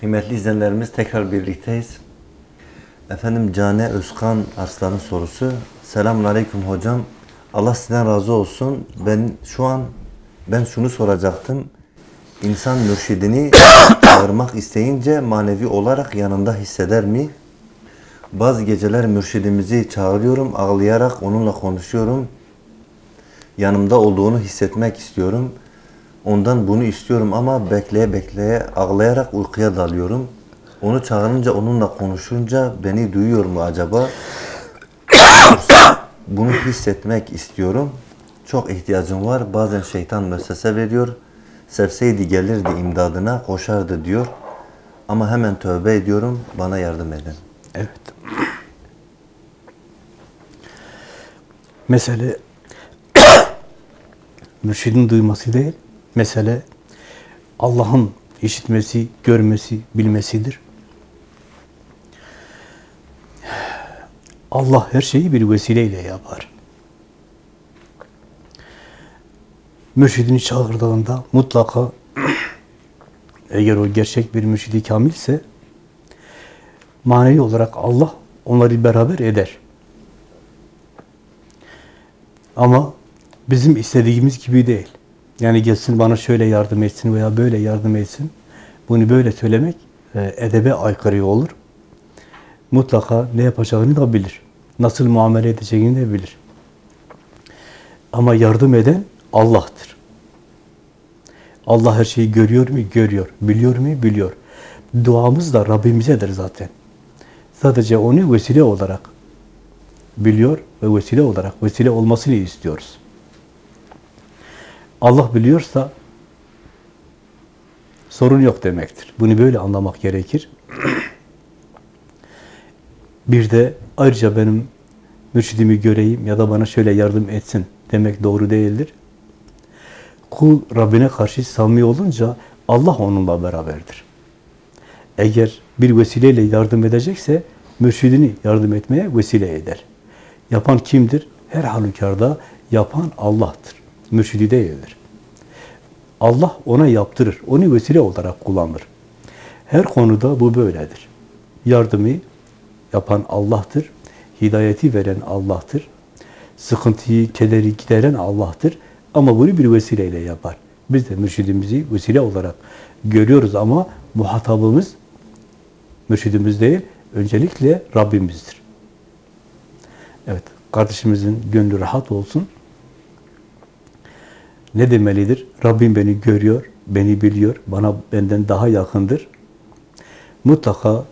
Kıymetli izleyenlerimiz tekrar birlikteyiz. Efendim Cane Özkan Arslan'ın sorusu. Selamun Aleyküm hocam. Allah sizden razı olsun. Ben şu an ben şunu soracaktım. İnsan mürşidini çağırmak isteyince manevi olarak yanında hisseder mi? Bazı geceler mürşidimizi çağırıyorum, ağlayarak onunla konuşuyorum. Yanımda olduğunu hissetmek istiyorum. Ondan bunu istiyorum ama bekleye bekleye ağlayarak uykuya dalıyorum. Onu çağırınca onunla konuşunca beni duyuyor mu acaba? Bunu hissetmek istiyorum. Çok ihtiyacım var. Bazen şeytan mesese veriyor. Sevseydi gelirdi imdadına, koşardı diyor. Ama hemen tövbe ediyorum. Bana yardım edin. Evet. Mesele mürşidin duyması değil, mesele Allah'ın işitmesi, görmesi, bilmesidir. Allah her şeyi bir vesileyle yapar. Mürşidini çağırdığında mutlaka eğer o gerçek bir mürşidi kamilse manevi olarak Allah onları beraber eder. Ama bizim istediğimiz gibi değil. Yani gelsin bana şöyle yardım etsin veya böyle yardım etsin. Bunu böyle söylemek e, edebe aykırı olur. Mutlaka ne yapacağını da bilir. Nasıl muamele edeceğini de bilir. Ama yardım eden Allah'tır. Allah her şeyi görüyor mu? Görüyor. Biliyor mu? Biliyor. Duamız da Rabbimizedir zaten. Sadece onu vesile olarak biliyor ve vesile olarak vesile olmasını istiyoruz. Allah biliyorsa sorun yok demektir. Bunu böyle anlamak gerekir. Bir de ayrıca benim mürşidimi göreyim ya da bana şöyle yardım etsin demek doğru değildir. Kul Rabbine karşı samimi olunca Allah onunla beraberdir. Eğer bir vesileyle yardım edecekse mürşidini yardım etmeye vesile eder. Yapan kimdir? Her halükarda yapan Allah'tır. Mürşidi değildir. Allah ona yaptırır. Onu vesile olarak kullanır. Her konuda bu böyledir. Yardımı yapan Allah'tır. Hidayeti veren Allah'tır. Sıkıntıyı, kederi gideren Allah'tır. Ama bunu bir vesileyle yapar. Biz de mürşidimizi vesile olarak görüyoruz ama muhatabımız mürşidimiz değil, öncelikle Rabbimizdir. Evet, kardeşimizin gönlü rahat olsun. Ne demelidir? Rabbim beni görüyor, beni biliyor, bana benden daha yakındır. Mutlaka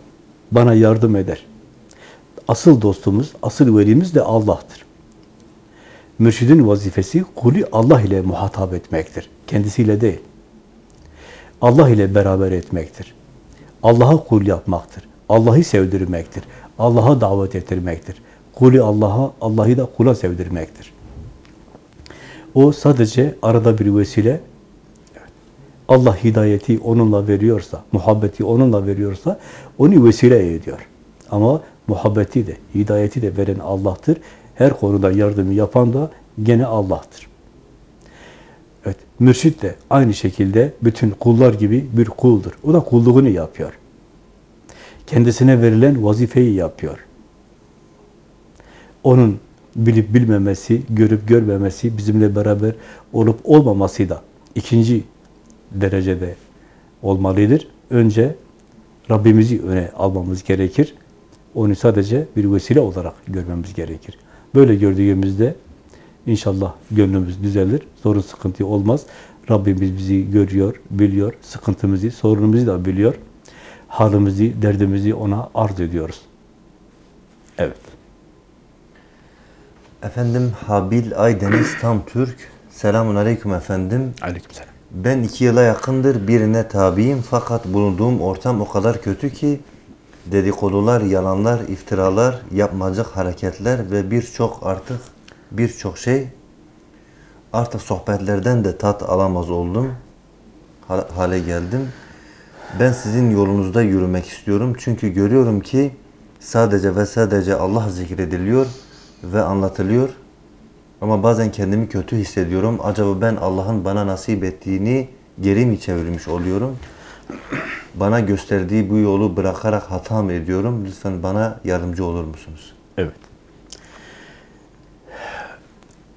bana yardım eder. Asıl dostumuz, asıl velimiz de Allah'tır. Mürşidin vazifesi kulü Allah ile muhatap etmektir. Kendisiyle değil. Allah ile beraber etmektir. Allah'a kul yapmaktır. Allah'ı sevdirmektir. Allah'a davet ettirmektir. Kulü Allah'a, Allah'ı da kula sevdirmektir. O sadece arada bir vesile. Allah hidayeti onunla veriyorsa, muhabbeti onunla veriyorsa onu vesile ediyor. Ama muhabbeti de, hidayeti de veren Allah'tır. Her konuda yardımı yapan da gene Allah'tır. Evet, mürşit de aynı şekilde bütün kullar gibi bir kuldur. O da kulluğunu yapıyor. Kendisine verilen vazifeyi yapıyor. Onun bilip bilmemesi, görüp görmemesi, bizimle beraber olup olmaması da ikinci derecede olmalıdır. Önce Rabbimizi öne almamız gerekir. Onu sadece bir vesile olarak görmemiz gerekir. Böyle gördüğümüzde inşallah gönlümüz düzelir, sorun sıkıntı olmaz. Rabbimiz bizi görüyor, biliyor, sıkıntımızı, sorunumuzu da biliyor. Halimizi, derdimizi ona arz ediyoruz. Evet. Efendim Habil Aydeniz Tam Türk. Selamun Aleyküm efendim. Aleykümselam. Ben iki yıla yakındır birine tabiyim fakat bulunduğum ortam o kadar kötü ki dedikodular, yalanlar, iftiralar, yapmacık hareketler ve birçok artık birçok şey artık sohbetlerden de tat alamaz oldum. Ha- Hale geldim. Ben sizin yolunuzda yürümek istiyorum. Çünkü görüyorum ki sadece ve sadece Allah zikrediliyor ve anlatılıyor. Ama bazen kendimi kötü hissediyorum. Acaba ben Allah'ın bana nasip ettiğini geri mi çevirmiş oluyorum? Bana gösterdiği bu yolu bırakarak hata mı ediyorum? Lütfen bana yardımcı olur musunuz? Evet.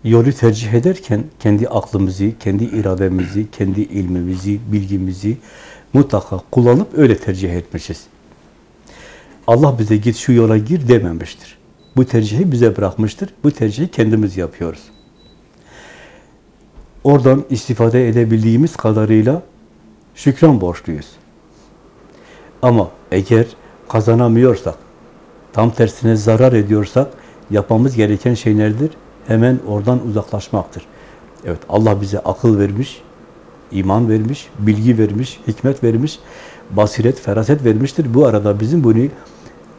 Yolu tercih ederken kendi aklımızı, kendi irademizi, kendi ilmimizi, bilgimizi mutlaka kullanıp öyle tercih etmişiz. Allah bize git şu yola gir dememiştir. Bu tercihi bize bırakmıştır. Bu tercihi kendimiz yapıyoruz. Oradan istifade edebildiğimiz kadarıyla şükran borçluyuz. Ama eğer kazanamıyorsak, tam tersine zarar ediyorsak yapmamız gereken şey nedir? Hemen oradan uzaklaşmaktır. Evet Allah bize akıl vermiş, iman vermiş, bilgi vermiş, hikmet vermiş, basiret, feraset vermiştir. Bu arada bizim bunu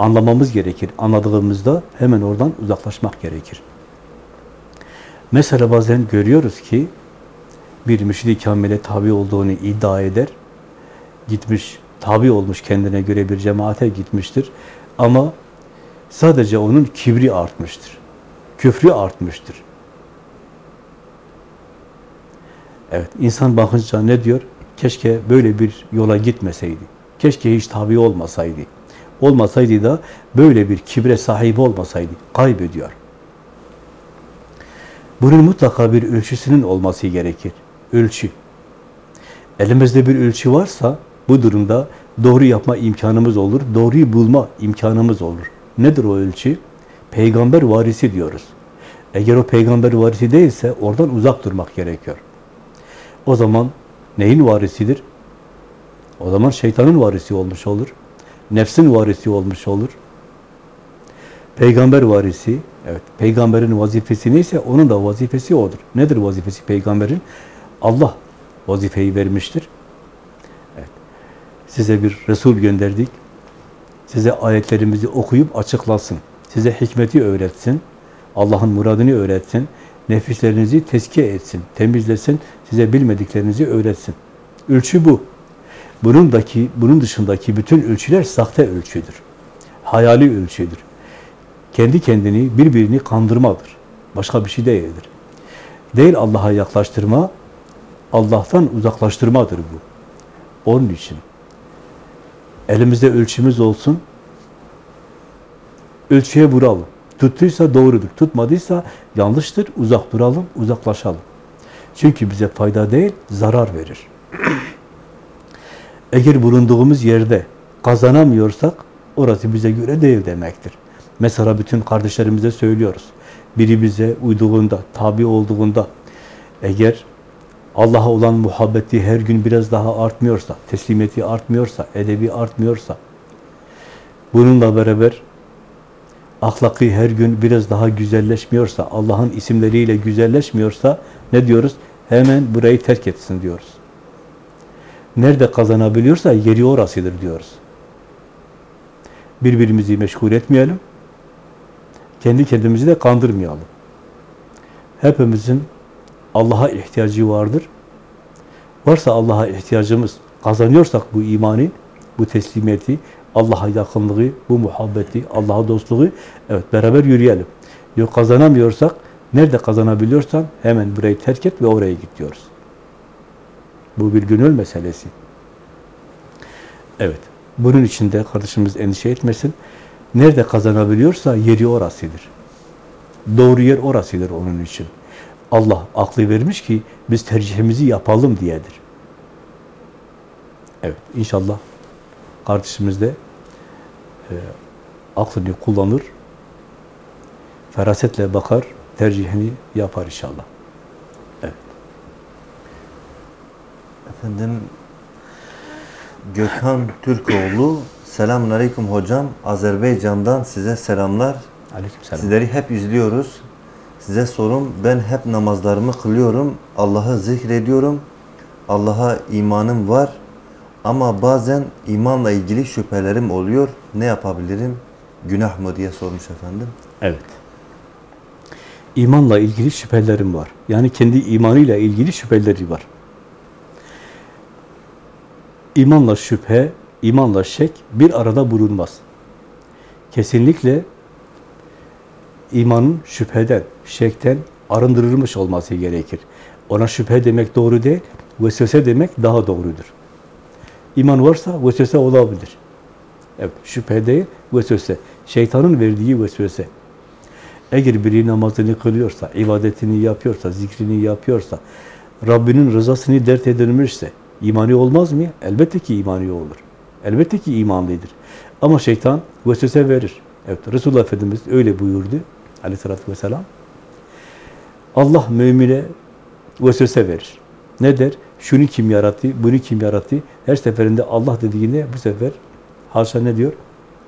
anlamamız gerekir. Anladığımızda hemen oradan uzaklaşmak gerekir. Mesela bazen görüyoruz ki bir müşid-i kamile tabi olduğunu iddia eder. Gitmiş, tabi olmuş kendine göre bir cemaate gitmiştir. Ama sadece onun kibri artmıştır. Küfrü artmıştır. Evet, insan bakınca ne diyor? Keşke böyle bir yola gitmeseydi. Keşke hiç tabi olmasaydı. Olmasaydı da böyle bir kibre sahip olmasaydı. Kaybediyor. Bunun mutlaka bir ölçüsünün olması gerekir. Ölçü. Elimizde bir ölçü varsa bu durumda doğru yapma imkanımız olur, doğruyu bulma imkanımız olur. Nedir o ölçü? Peygamber varisi diyoruz. Eğer o peygamber varisi değilse oradan uzak durmak gerekiyor. O zaman neyin varisidir? O zaman şeytanın varisi olmuş olur. Nefsin varisi olmuş olur. Peygamber varisi, evet peygamberin vazifesi neyse onun da vazifesi odur. Nedir vazifesi peygamberin? Allah vazifeyi vermiştir. Evet. Size bir Resul gönderdik. Size ayetlerimizi okuyup açıklasın. Size hikmeti öğretsin. Allah'ın muradını öğretsin. Nefislerinizi tezkiye etsin, temizlesin. Size bilmediklerinizi öğretsin. Ölçü bu. Bunundaki, bunun dışındaki bütün ölçüler sahte ölçüdür. Hayali ölçüdür. Kendi kendini, birbirini kandırmadır. Başka bir şey değildir. Değil Allah'a yaklaştırma, Allah'tan uzaklaştırmadır bu. Onun için elimizde ölçümüz olsun, ölçüye vuralım. Tuttuysa doğrudur, tutmadıysa yanlıştır, uzak duralım, uzaklaşalım. Çünkü bize fayda değil, zarar verir. Eğer bulunduğumuz yerde kazanamıyorsak, orası bize göre değil demektir. Mesela bütün kardeşlerimize söylüyoruz. Biri bize uyduğunda, tabi olduğunda, eğer Allah'a olan muhabbeti her gün biraz daha artmıyorsa, teslimiyeti artmıyorsa, edebi artmıyorsa, bununla beraber ahlakı her gün biraz daha güzelleşmiyorsa, Allah'ın isimleriyle güzelleşmiyorsa ne diyoruz? Hemen burayı terk etsin diyoruz. Nerede kazanabiliyorsa yeri orasıdır diyoruz. Birbirimizi meşgul etmeyelim. Kendi kendimizi de kandırmayalım. Hepimizin Allah'a ihtiyacı vardır. Varsa Allah'a ihtiyacımız, kazanıyorsak bu imanı, bu teslimiyeti, Allah'a yakınlığı, bu muhabbeti, Allah'a dostluğu, evet beraber yürüyelim. Yok kazanamıyorsak, nerede kazanabiliyorsan hemen burayı terk et ve oraya git diyoruz. Bu bir gönül meselesi. Evet. Bunun için de kardeşimiz endişe etmesin. Nerede kazanabiliyorsa yeri orasıdır. Doğru yer orasıdır onun için. Allah aklı vermiş ki biz tercihimizi yapalım diyedir. Evet. inşallah kardeşimiz de e, aklını kullanır, ferasetle bakar, tercihini yapar inşallah. Evet. Efendim Gökhan Türkoğlu Selamun Aleyküm hocam. Azerbaycan'dan size selamlar. Aleykümselam. Sizleri hep izliyoruz. Size sorum ben hep namazlarımı kılıyorum. Allah'ı zikrediyorum. Allah'a imanım var. Ama bazen imanla ilgili şüphelerim oluyor. Ne yapabilirim? Günah mı diye sormuş efendim. Evet. İmanla ilgili şüphelerim var. Yani kendi imanıyla ilgili şüpheleri var. İmanla şüphe, imanla şek bir arada bulunmaz. Kesinlikle imanın şüpheden, şekten arındırılmış olması gerekir. Ona şüphe demek doğru değil, vesvese demek daha doğrudur. İman varsa vesvese olabilir. Evet, şüphe değil, vesvese. Şeytanın verdiği vesvese. Eğer biri namazını kılıyorsa, ibadetini yapıyorsa, zikrini yapıyorsa, Rabbinin rızasını dert edilmişse, imani olmaz mı? Elbette ki imani olur. Elbette ki imanlıdır. Ama şeytan vesvese verir. Evet, Resulullah Efendimiz öyle buyurdu aleyhissalatü vesselam. Allah mümine vesvese verir. Ne der? Şunu kim yarattı, bunu kim yarattı? Her seferinde Allah dediğinde bu sefer haşa ne diyor?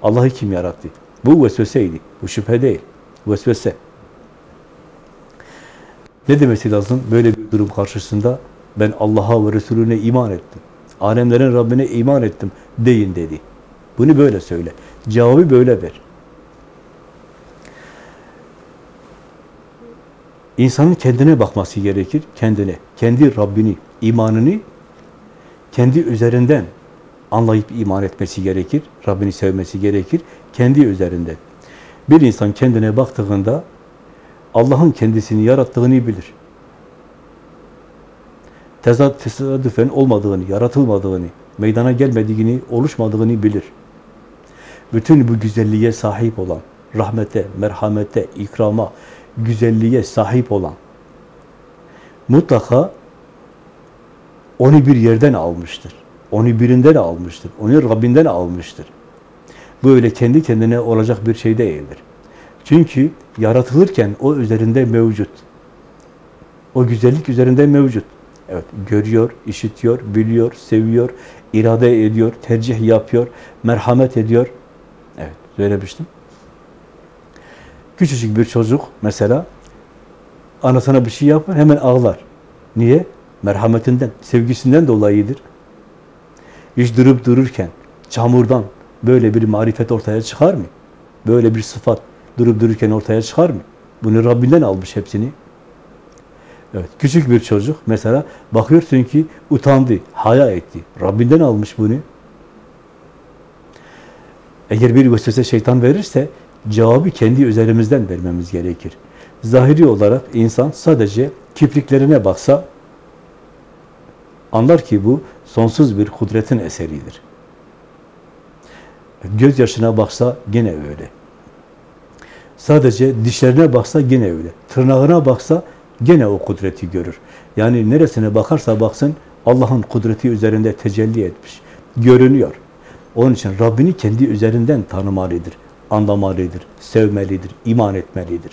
Allah'ı kim yarattı? Bu vesveseydi. Bu şüphe değil. Vesvese. Ne demesi lazım? Böyle bir durum karşısında ben Allah'a ve Resulüne iman ettim. Alemlerin Rabbine iman ettim deyin dedi. Bunu böyle söyle. Cevabı böyle ver. İnsanın kendine bakması gerekir. Kendine, kendi Rabbini, imanını kendi üzerinden anlayıp iman etmesi gerekir. Rabbini sevmesi gerekir. Kendi üzerinden. Bir insan kendine baktığında Allah'ın kendisini yarattığını bilir. Tesadüfen olmadığını, yaratılmadığını, meydana gelmediğini, oluşmadığını bilir. Bütün bu güzelliğe sahip olan, rahmete, merhamete, ikrama, güzelliğe sahip olan mutlaka onu bir yerden almıştır. Onu birinden almıştır. Onu Rabbinden almıştır. Bu öyle kendi kendine olacak bir şey değildir. Çünkü yaratılırken o üzerinde mevcut. O güzellik üzerinde mevcut. Evet, görüyor, işitiyor, biliyor, seviyor, irade ediyor, tercih yapıyor, merhamet ediyor. Evet, söylemiştim. Küçücük bir çocuk mesela anasına bir şey yapar hemen ağlar. Niye? Merhametinden, sevgisinden dolayıdır. Hiç durup dururken çamurdan böyle bir marifet ortaya çıkar mı? Böyle bir sıfat durup dururken ortaya çıkar mı? Bunu Rabbinden almış hepsini. Evet, küçük bir çocuk mesela bakıyorsun ki utandı, haya etti. Rabbinden almış bunu. Eğer bir vesvese şeytan verirse cevabı kendi üzerimizden vermemiz gerekir. Zahiri olarak insan sadece kipriklerine baksa anlar ki bu sonsuz bir kudretin eseridir. Gözyaşına baksa gene öyle. Sadece dişlerine baksa gene öyle. Tırnağına baksa gene o kudreti görür. Yani neresine bakarsa baksın Allah'ın kudreti üzerinde tecelli etmiş. Görünüyor. Onun için Rabbini kendi üzerinden tanımalıdır, anlamalıdır, sevmelidir, iman etmelidir.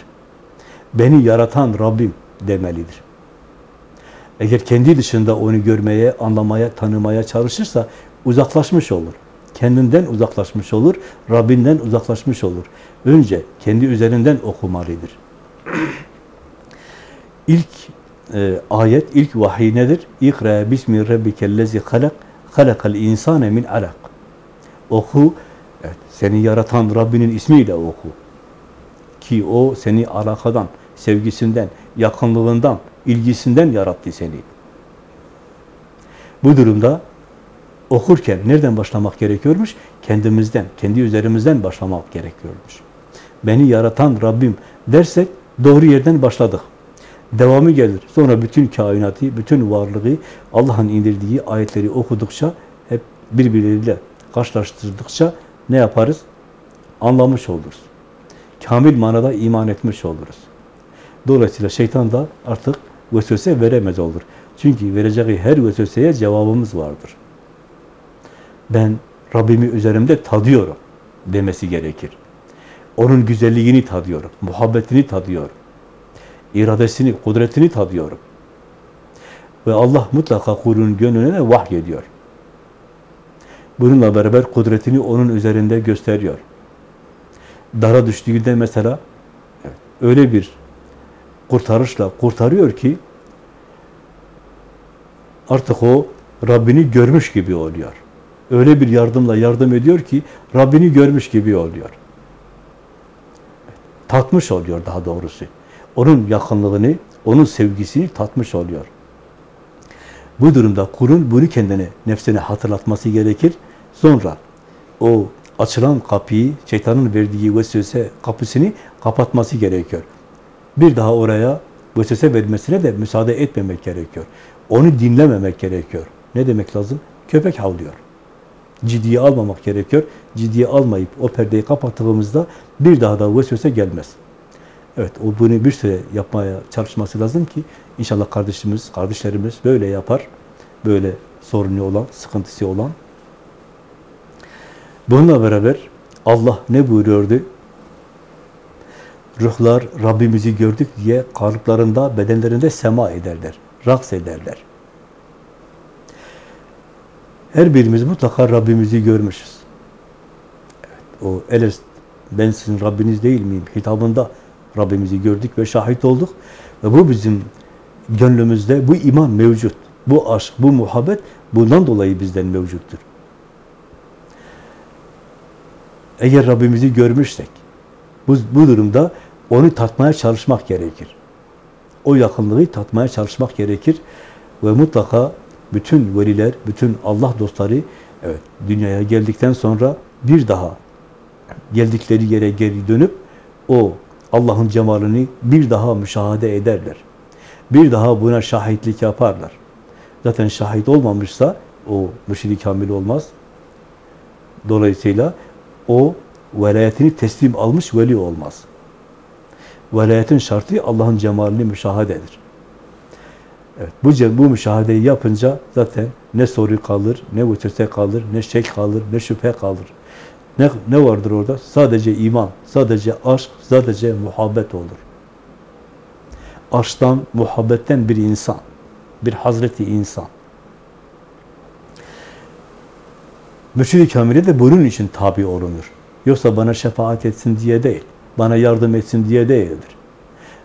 Beni yaratan Rabbim demelidir. Eğer kendi dışında onu görmeye, anlamaya, tanımaya çalışırsa uzaklaşmış olur. Kendinden uzaklaşmış olur, Rabbinden uzaklaşmış olur. Önce kendi üzerinden okumalıdır. İlk e, ayet, ilk vahiy nedir? İkra bismi rabbikellezi halak, halakal insane min alak. Oku, evet, seni yaratan Rabbinin ismiyle oku. Ki o seni alakadan, sevgisinden, yakınlığından, ilgisinden yarattı seni. Bu durumda okurken nereden başlamak gerekiyormuş? Kendimizden, kendi üzerimizden başlamak gerekiyormuş. Beni yaratan Rabbim dersek doğru yerden başladık. Devamı gelir. Sonra bütün kainatı, bütün varlığı Allah'ın indirdiği ayetleri okudukça hep birbirleriyle karşılaştırdıkça ne yaparız? Anlamış oluruz. Kamil manada iman etmiş oluruz. Dolayısıyla şeytan da artık vesvese veremez olur. Çünkü vereceği her vesveseye cevabımız vardır. Ben Rabbimi üzerimde tadıyorum demesi gerekir. Onun güzelliğini tadıyorum, muhabbetini tadıyorum. İradesini, kudretini tadıyorum. Ve Allah mutlaka kulun gönlüne vahyediyor. Bununla beraber kudretini onun üzerinde gösteriyor. Dara düştüğünde mesela öyle bir kurtarışla kurtarıyor ki artık o Rabbini görmüş gibi oluyor. Öyle bir yardımla yardım ediyor ki Rabbini görmüş gibi oluyor. Tatmış oluyor daha doğrusu. Onun yakınlığını, onun sevgisini tatmış oluyor. Bu durumda kulun bunu kendine, nefsine hatırlatması gerekir. Sonra o açılan kapıyı, şeytanın verdiği vesvese kapısını kapatması gerekiyor. Bir daha oraya vesvese vermesine de müsaade etmemek gerekiyor. Onu dinlememek gerekiyor. Ne demek lazım? Köpek havlıyor. ciddiye almamak gerekiyor. Ciddiye almayıp o perdeyi kapattığımızda bir daha da vesvese gelmez. Evet, o bunu bir süre yapmaya çalışması lazım ki inşallah kardeşimiz, kardeşlerimiz böyle yapar. Böyle sorunu olan, sıkıntısı olan. Bununla beraber Allah ne buyuruyordu? Ruhlar Rabbimizi gördük diye kalplarında, bedenlerinde sema ederler, raks ederler. Her birimiz mutlaka Rabbimizi görmüşüz. Evet, o Eles, ben sizin Rabbiniz değil miyim? Hitabında Rabbimizi gördük ve şahit olduk. Ve bu bizim gönlümüzde bu iman mevcut. Bu aşk, bu muhabbet bundan dolayı bizden mevcuttur. Eğer Rabbimizi görmüşsek, bu, bu durumda onu tatmaya çalışmak gerekir. O yakınlığı tatmaya çalışmak gerekir. Ve mutlaka bütün veliler, bütün Allah dostları evet dünyaya geldikten sonra bir daha geldikleri yere geri dönüp o Allah'ın cemalini bir daha müşahede ederler. Bir daha buna şahitlik yaparlar. Zaten şahit olmamışsa o mürşidi kamil olmaz. Dolayısıyla o velayetini teslim almış veli olmaz. Velayetin şartı Allah'ın cemalini müşahededir. Evet, bu, bu müşahedeyi yapınca zaten ne soru kalır, ne vesvese kalır, ne şek kalır, ne şüphe kalır. Ne, ne vardır orada? Sadece iman, sadece aşk, sadece muhabbet olur. Aşktan, muhabbetten bir insan, bir Hazreti insan. Mürşid-i Kamil'e de bunun için tabi olunur. Yoksa bana şefaat etsin diye değil, bana yardım etsin diye değildir.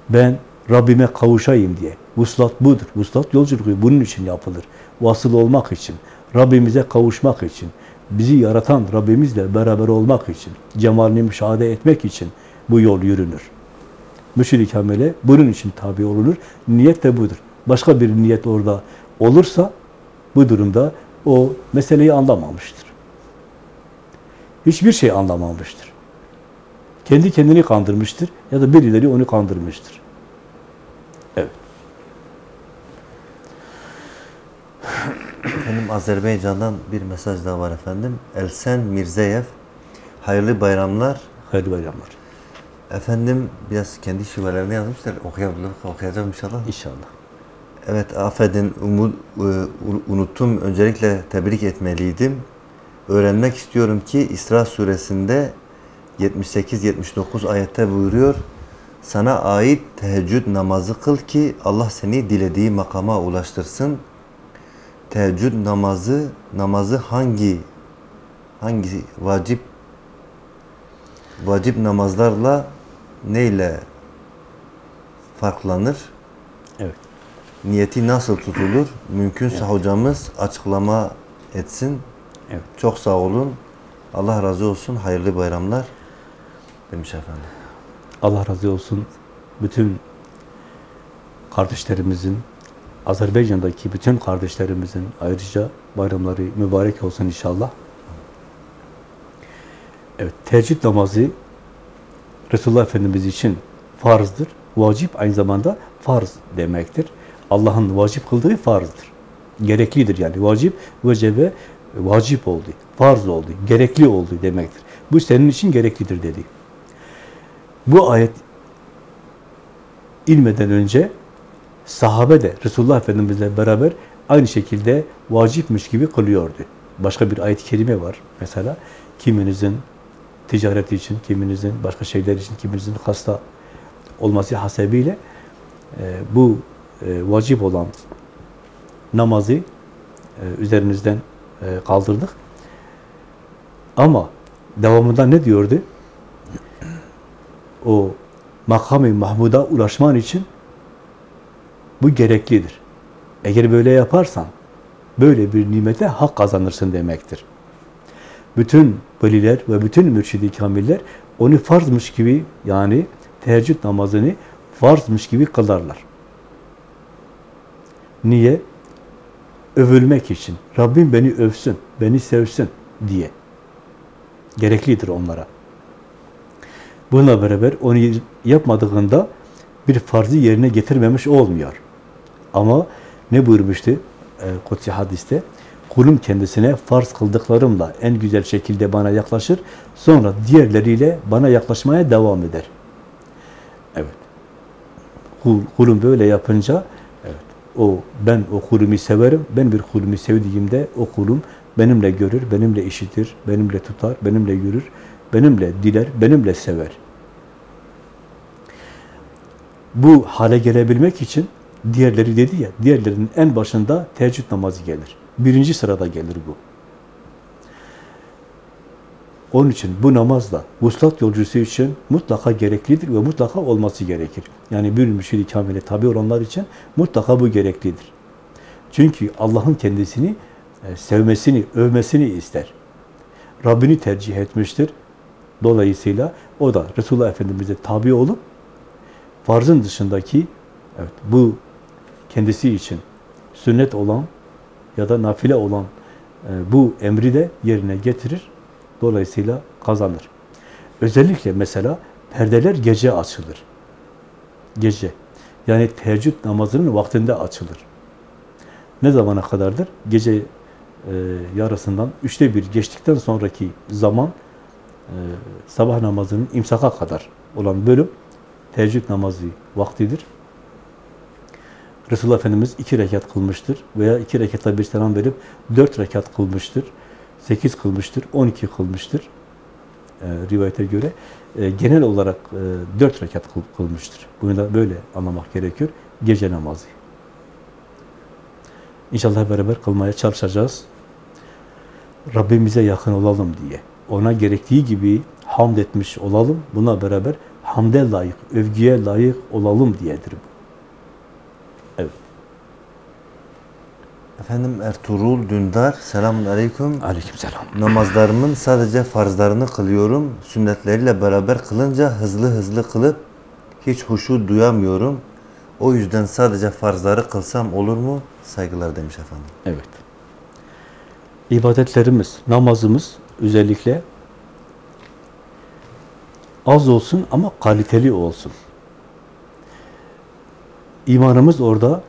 Ben Rabbime kavuşayım diye. Vuslat budur. Vuslat yolculuğu bunun için yapılır. Vasıl olmak için, Rabbimize kavuşmak için, bizi yaratan Rabbimizle beraber olmak için, cemalini müşahede etmek için bu yol yürünür. Mürşid-i Kamil'e bunun için tabi olunur. Niyet de budur. Başka bir niyet orada olursa bu durumda o meseleyi anlamamıştır. Hiçbir şey anlamamıştır. Kendi kendini kandırmıştır ya da birileri onu kandırmıştır. Evet. Efendim Azerbaycan'dan bir mesaj daha var efendim. Elsen Mirzeyev. Hayırlı bayramlar. Hayırlı bayramlar. Efendim biraz kendi şivelerini yazmışlar. Okuyabilir, okuyacağım inşallah. İnşallah. Evet affedin umut, e, unuttum. Öncelikle tebrik etmeliydim. Öğrenmek istiyorum ki İsra suresinde 78-79 ayette buyuruyor. Sana ait teheccüd namazı kıl ki Allah seni dilediği makama ulaştırsın. Teheccüd namazı namazı hangi hangi vacip vacip namazlarla neyle farklanır? Evet. Niyeti nasıl tutulur? Mümkünse Evet. hocamız açıklama etsin. Evet. Çok sağ olun. Allah razı olsun. Hayırlı bayramlar demiş efendim. Allah razı olsun. Bütün kardeşlerimizin, Azerbaycan'daki bütün kardeşlerimizin ayrıca bayramları mübarek olsun inşallah. Evet, tercih namazı Resulullah Efendimiz için farzdır. Vacip aynı zamanda farz demektir. Allah'ın vacip kıldığı farzdır. Gereklidir yani. Vacip, vecebe, vacip oldu, farz oldu, gerekli oldu demektir. Bu senin için gereklidir dedi. Bu ayet inmeden önce sahabe de Resulullah Efendimizle beraber aynı şekilde vacipmiş gibi kılıyordu. Başka bir ayet-i kerime var. Mesela kiminizin ticareti için, kiminizin başka şeyler için, kiminizin hasta olması hasebiyle e, bu e, vacip olan namazı e, üzerinizden e, kaldırdık. Ama devamında ne diyordu? O makam-ı Mahmud'a ulaşman için bu gereklidir. Eğer böyle yaparsan böyle bir nimete hak kazanırsın demektir. Bütün veliler ve bütün mürşidi kamiller onu farzmış gibi yani teheccüd namazını farzmış gibi kılarlar. Niye? Övülmek için. Rabbim beni övsün, beni sevsin diye. Gereklidir onlara. Bununla beraber onu yapmadığında bir farzı yerine getirmemiş olmuyor. Ama ne buyurmuştu e, Kutsi hadiste? kulum kendisine farz kıldıklarımla en güzel şekilde bana yaklaşır. Sonra diğerleriyle bana yaklaşmaya devam eder. Evet. Kul, kulum böyle yapınca evet, o ben o kulumu severim. Ben bir kulumu sevdiğimde o kulum benimle görür, benimle işitir, benimle tutar, benimle yürür, benimle diler, benimle sever. Bu hale gelebilmek için diğerleri dedi ya, diğerlerinin en başında teheccüd namazı gelir. Birinci sırada gelir bu. Onun için bu namaz da vuslat yolcusu için mutlaka gereklidir ve mutlaka olması gerekir. Yani bir müşid-i kamile tabi olanlar için mutlaka bu gereklidir. Çünkü Allah'ın kendisini e, sevmesini, övmesini ister. Rabbini tercih etmiştir. Dolayısıyla o da Resulullah Efendimiz'e tabi olup farzın dışındaki evet bu kendisi için sünnet olan ya da nafile olan e, bu emri de yerine getirir. Dolayısıyla kazanır. Özellikle mesela perdeler gece açılır. Gece. Yani teheccüd namazının vaktinde açılır. Ne zamana kadardır? Gece e, yarısından üçte bir geçtikten sonraki zaman e, sabah namazının imsaka kadar olan bölüm teheccüd namazı vaktidir. Resulullah Efendimiz iki rekat kılmıştır veya iki rekata bir selam verip dört rekat kılmıştır. Sekiz kılmıştır, on iki kılmıştır e, rivayete göre. E, genel olarak e, dört rekat kıl, kılmıştır. Bunu da böyle anlamak gerekiyor. Gece namazı. İnşallah beraber kılmaya çalışacağız. Rabbimize yakın olalım diye. Ona gerektiği gibi hamd etmiş olalım. Buna beraber hamde layık, övgüye layık olalım diyedir bu. Evet. Efendim Ertuğrul Dündar, selamun aleyküm. Aleykümselam. Namazlarımın sadece farzlarını kılıyorum. Sünnetleriyle beraber kılınca hızlı hızlı kılıp hiç huşu duyamıyorum. O yüzden sadece farzları kılsam olur mu? Saygılar demiş efendim. Evet. İbadetlerimiz, namazımız özellikle az olsun ama kaliteli olsun. İmanımız orada,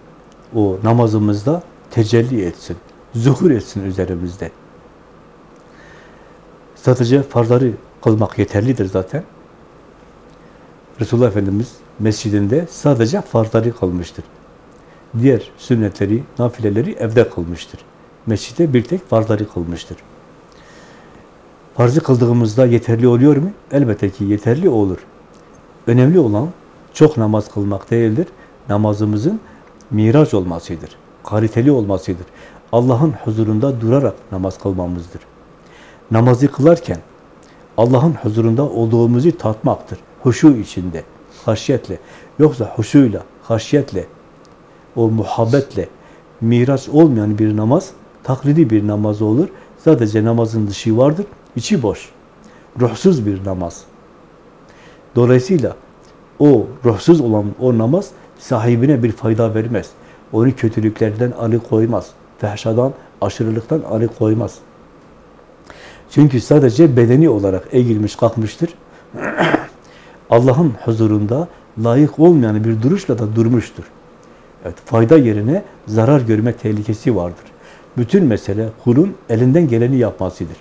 o namazımızda tecelli etsin, zuhur etsin üzerimizde. Sadece farzları kılmak yeterlidir zaten. Resulullah Efendimiz mescidinde sadece farzları kılmıştır. Diğer sünnetleri, nafileleri evde kılmıştır. Mescitte bir tek farzları kılmıştır. Farzı kıldığımızda yeterli oluyor mu? Elbette ki yeterli olur. Önemli olan çok namaz kılmak değildir. Namazımızın miraç olmasıdır. Kaliteli olmasıdır. Allah'ın huzurunda durarak namaz kılmamızdır. Namazı kılarken Allah'ın huzurunda olduğumuzu tatmaktır. Huşu içinde, haşyetle. Yoksa huşuyla, haşyetle, o muhabbetle miraç olmayan bir namaz, taklidi bir namaz olur. Sadece namazın dışı vardır, içi boş. Ruhsuz bir namaz. Dolayısıyla o ruhsuz olan o namaz sahibine bir fayda vermez. Onu kötülüklerden alıkoymaz. Fehşadan, aşırılıktan alıkoymaz. Çünkü sadece bedeni olarak eğilmiş kalkmıştır. Allah'ın huzurunda layık olmayan bir duruşla da durmuştur. Evet, fayda yerine zarar görme tehlikesi vardır. Bütün mesele kulun elinden geleni yapmasıdır.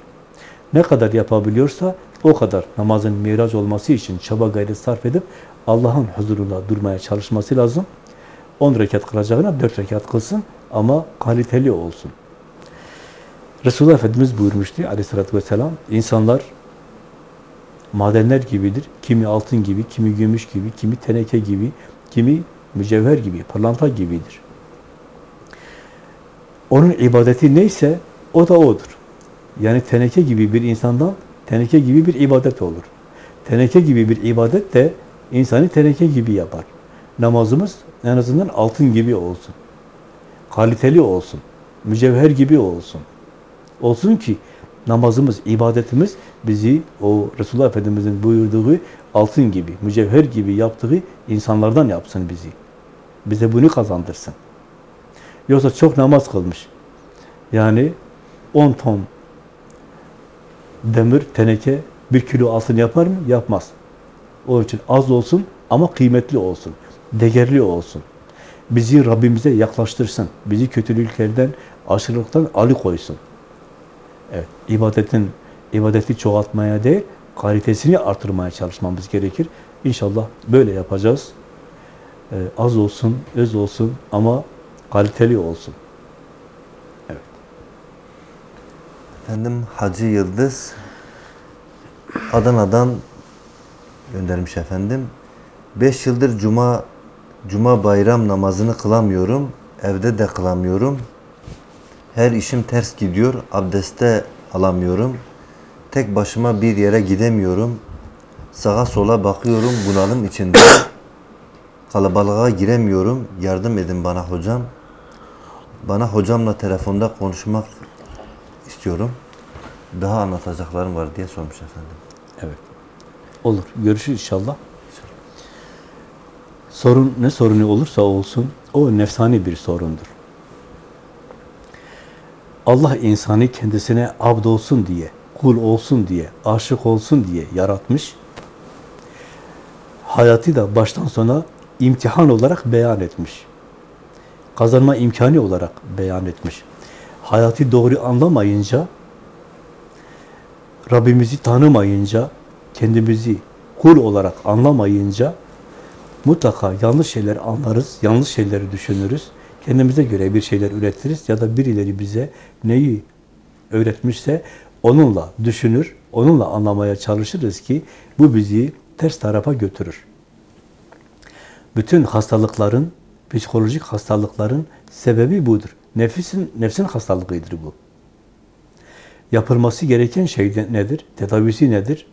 Ne kadar yapabiliyorsa o kadar namazın miraç olması için çaba gayret sarf edip Allah'ın huzurunda durmaya çalışması lazım. 10 rekat kılacağına 4 rekat kılsın ama kaliteli olsun. Resulullah Efendimiz buyurmuştu aleyhissalatü vesselam, insanlar madenler gibidir. Kimi altın gibi, kimi gümüş gibi, kimi teneke gibi, kimi mücevher gibi, pırlanta gibidir. Onun ibadeti neyse o da odur. Yani teneke gibi bir insandan teneke gibi bir ibadet olur. Teneke gibi bir ibadet de insanı teneke gibi yapar. Namazımız en azından altın gibi olsun. Kaliteli olsun. Mücevher gibi olsun. Olsun ki namazımız, ibadetimiz bizi o Resulullah Efendimiz'in buyurduğu altın gibi, mücevher gibi yaptığı insanlardan yapsın bizi. Bize bunu kazandırsın. Yoksa çok namaz kılmış. Yani 10 ton demir, teneke, bir kilo altın yapar mı? Yapmaz. Onun için az olsun ama kıymetli olsun. Değerli olsun. bizi Rabbimize yaklaştırsın. Bizi kötülüklerden, aşırılıktan alıkoysun. Evet, ibadetin ibadeti çoğaltmaya değil, kalitesini artırmaya çalışmamız gerekir. İnşallah böyle yapacağız. Ee, az olsun, öz olsun ama kaliteli olsun. Efendim Hacı Yıldız Adana'dan göndermiş efendim. Beş yıldır cuma cuma bayram namazını kılamıyorum. Evde de kılamıyorum. Her işim ters gidiyor. Abdeste alamıyorum. Tek başıma bir yere gidemiyorum. Sağa sola bakıyorum bunalım içinde. Kalabalığa giremiyorum. Yardım edin bana hocam. Bana hocamla telefonda konuşmak istiyorum. Daha anlatacaklarım var diye sormuş efendim. Evet. Olur. Görüşürüz inşallah. Sorun ne sorunu olursa olsun o nefsani bir sorundur. Allah insanı kendisine abd olsun diye, kul olsun diye, aşık olsun diye yaratmış. Hayatı da baştan sona imtihan olarak beyan etmiş. Kazanma imkanı olarak beyan etmiş. Hayatı doğru anlamayınca, Rabbimizi tanımayınca, kendimizi kul olarak anlamayınca mutlaka yanlış şeyler anlarız, yanlış şeyleri düşünürüz. Kendimize göre bir şeyler üretiriz ya da birileri bize neyi öğretmişse onunla düşünür, onunla anlamaya çalışırız ki bu bizi ters tarafa götürür. Bütün hastalıkların, psikolojik hastalıkların sebebi budur. Nefsin, nefsin hastalığıdır bu. Yapılması gereken şey nedir? Tedavisi nedir?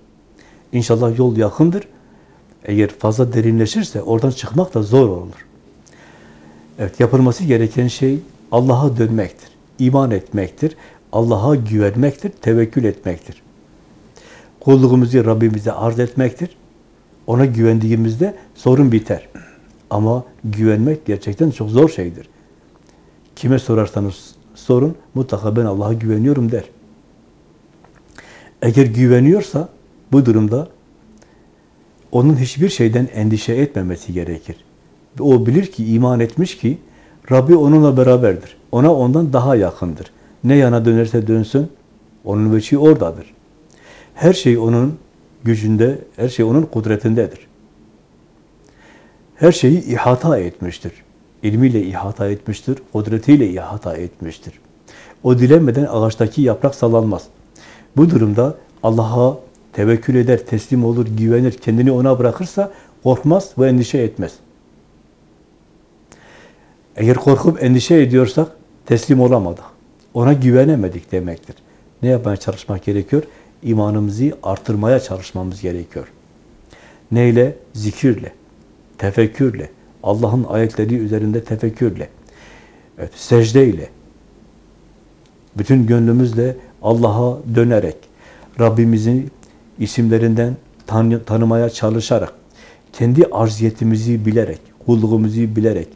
İnşallah yol yakındır. Eğer fazla derinleşirse oradan çıkmak da zor olur. Evet, yapılması gereken şey Allah'a dönmektir. iman etmektir. Allah'a güvenmektir. Tevekkül etmektir. Kulluğumuzu Rabbimize arz etmektir. Ona güvendiğimizde sorun biter. Ama güvenmek gerçekten çok zor şeydir. Kime sorarsanız sorun, mutlaka ben Allah'a güveniyorum der. Eğer güveniyorsa bu durumda onun hiçbir şeyden endişe etmemesi gerekir. O bilir ki, iman etmiş ki Rabbi onunla beraberdir. Ona ondan daha yakındır. Ne yana dönerse dönsün, onun veçi oradadır. Her şey onun gücünde, her şey onun kudretindedir. Her şeyi ihata etmiştir. İlmiyle ihata etmiştir, kudretiyle ihata etmiştir. O dilenmeden ağaçtaki yaprak sallanmaz. Bu durumda Allah'a tevekkül eder, teslim olur, güvenir, kendini ona bırakırsa korkmaz ve endişe etmez. Eğer korkup endişe ediyorsak teslim olamadık. Ona güvenemedik demektir. Ne yapmaya çalışmak gerekiyor? İmanımızı artırmaya çalışmamız gerekiyor. Neyle? Zikirle, tefekkürle, Allah'ın ayetleri üzerinde tefekkürle, evet, secdeyle, bütün gönlümüzle Allah'a dönerek, Rabbimizin isimlerinden tanı, tanımaya çalışarak, kendi arziyetimizi bilerek, kulluğumuzu bilerek,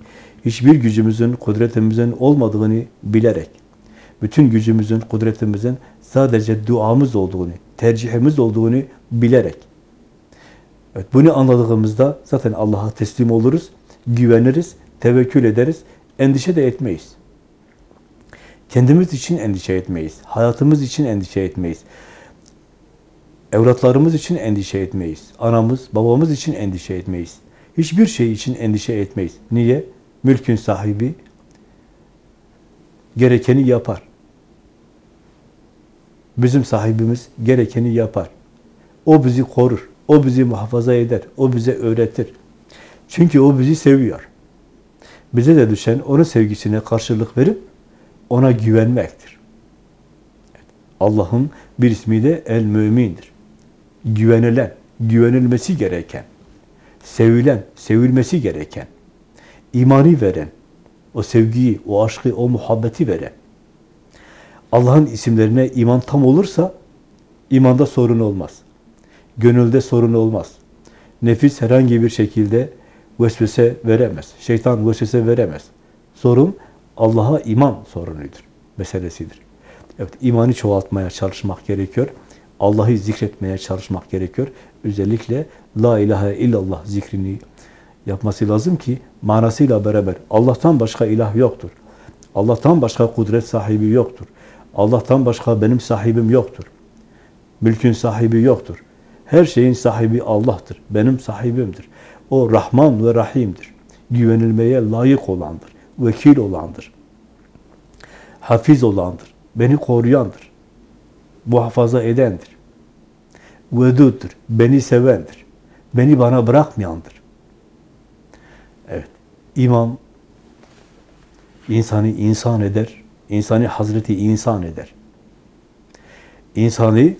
hiçbir gücümüzün, kudretimizin olmadığını bilerek, bütün gücümüzün, kudretimizin sadece duamız olduğunu, tercihimiz olduğunu bilerek, evet, bunu anladığımızda zaten Allah'a teslim oluruz, güveniriz, tevekkül ederiz, endişe de etmeyiz. Kendimiz için endişe etmeyiz. Hayatımız için endişe etmeyiz. Evlatlarımız için endişe etmeyiz. Anamız, babamız için endişe etmeyiz. Hiçbir şey için endişe etmeyiz. Niye? Mülkün sahibi gerekeni yapar. Bizim sahibimiz gerekeni yapar. O bizi korur. O bizi muhafaza eder. O bize öğretir. Çünkü o bizi seviyor. Bize de düşen onun sevgisine karşılık verip ona güvenmektir. Allah'ın bir ismi de el-mümindir. Güvenilen, güvenilmesi gereken, sevilen, sevilmesi gereken, imani veren, o sevgiyi, o aşkı, o muhabbeti veren. Allah'ın isimlerine iman tam olursa imanda sorun olmaz. Gönülde sorun olmaz. Nefis herhangi bir şekilde vesvese veremez. Şeytan vesvese veremez. Sorun Allah'a iman sorunudur, meselesidir. Evet, imanı çoğaltmaya çalışmak gerekiyor. Allah'ı zikretmeye çalışmak gerekiyor. Özellikle La ilahe illallah zikrini yapması lazım ki manasıyla beraber Allah'tan başka ilah yoktur. Allah'tan başka kudret sahibi yoktur. Allah'tan başka benim sahibim yoktur. Mülkün sahibi yoktur. Her şeyin sahibi Allah'tır. Benim sahibimdir. O Rahman ve Rahim'dir. Güvenilmeye layık olandır. Vekil olandır. Hafiz olandır. Beni koruyandır. Muhafaza edendir. Veduddur. Beni sevendir. Beni bana bırakmayandır. Evet. İman insanı insan eder. İnsanı Hazreti insan eder. İnsanı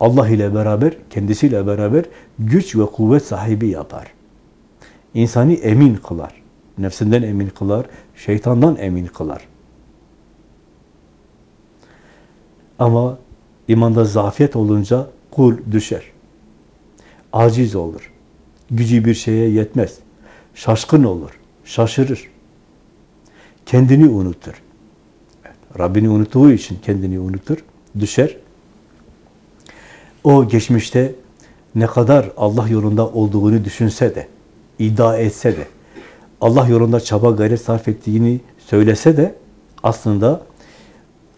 Allah ile beraber, kendisiyle beraber güç ve kuvvet sahibi yapar. İnsanı emin kılar. Nefsinden emin kılar, şeytandan emin kılar. Ama imanda zafiyet olunca kul düşer. Aciz olur. Gücü bir şeye yetmez. Şaşkın olur. Şaşırır. Kendini unutur. Rabbini unuttuğu için kendini unutur. Düşer. O geçmişte ne kadar Allah yolunda olduğunu düşünse de, iddia etse de, Allah yolunda çaba gayret sarf ettiğini söylese de aslında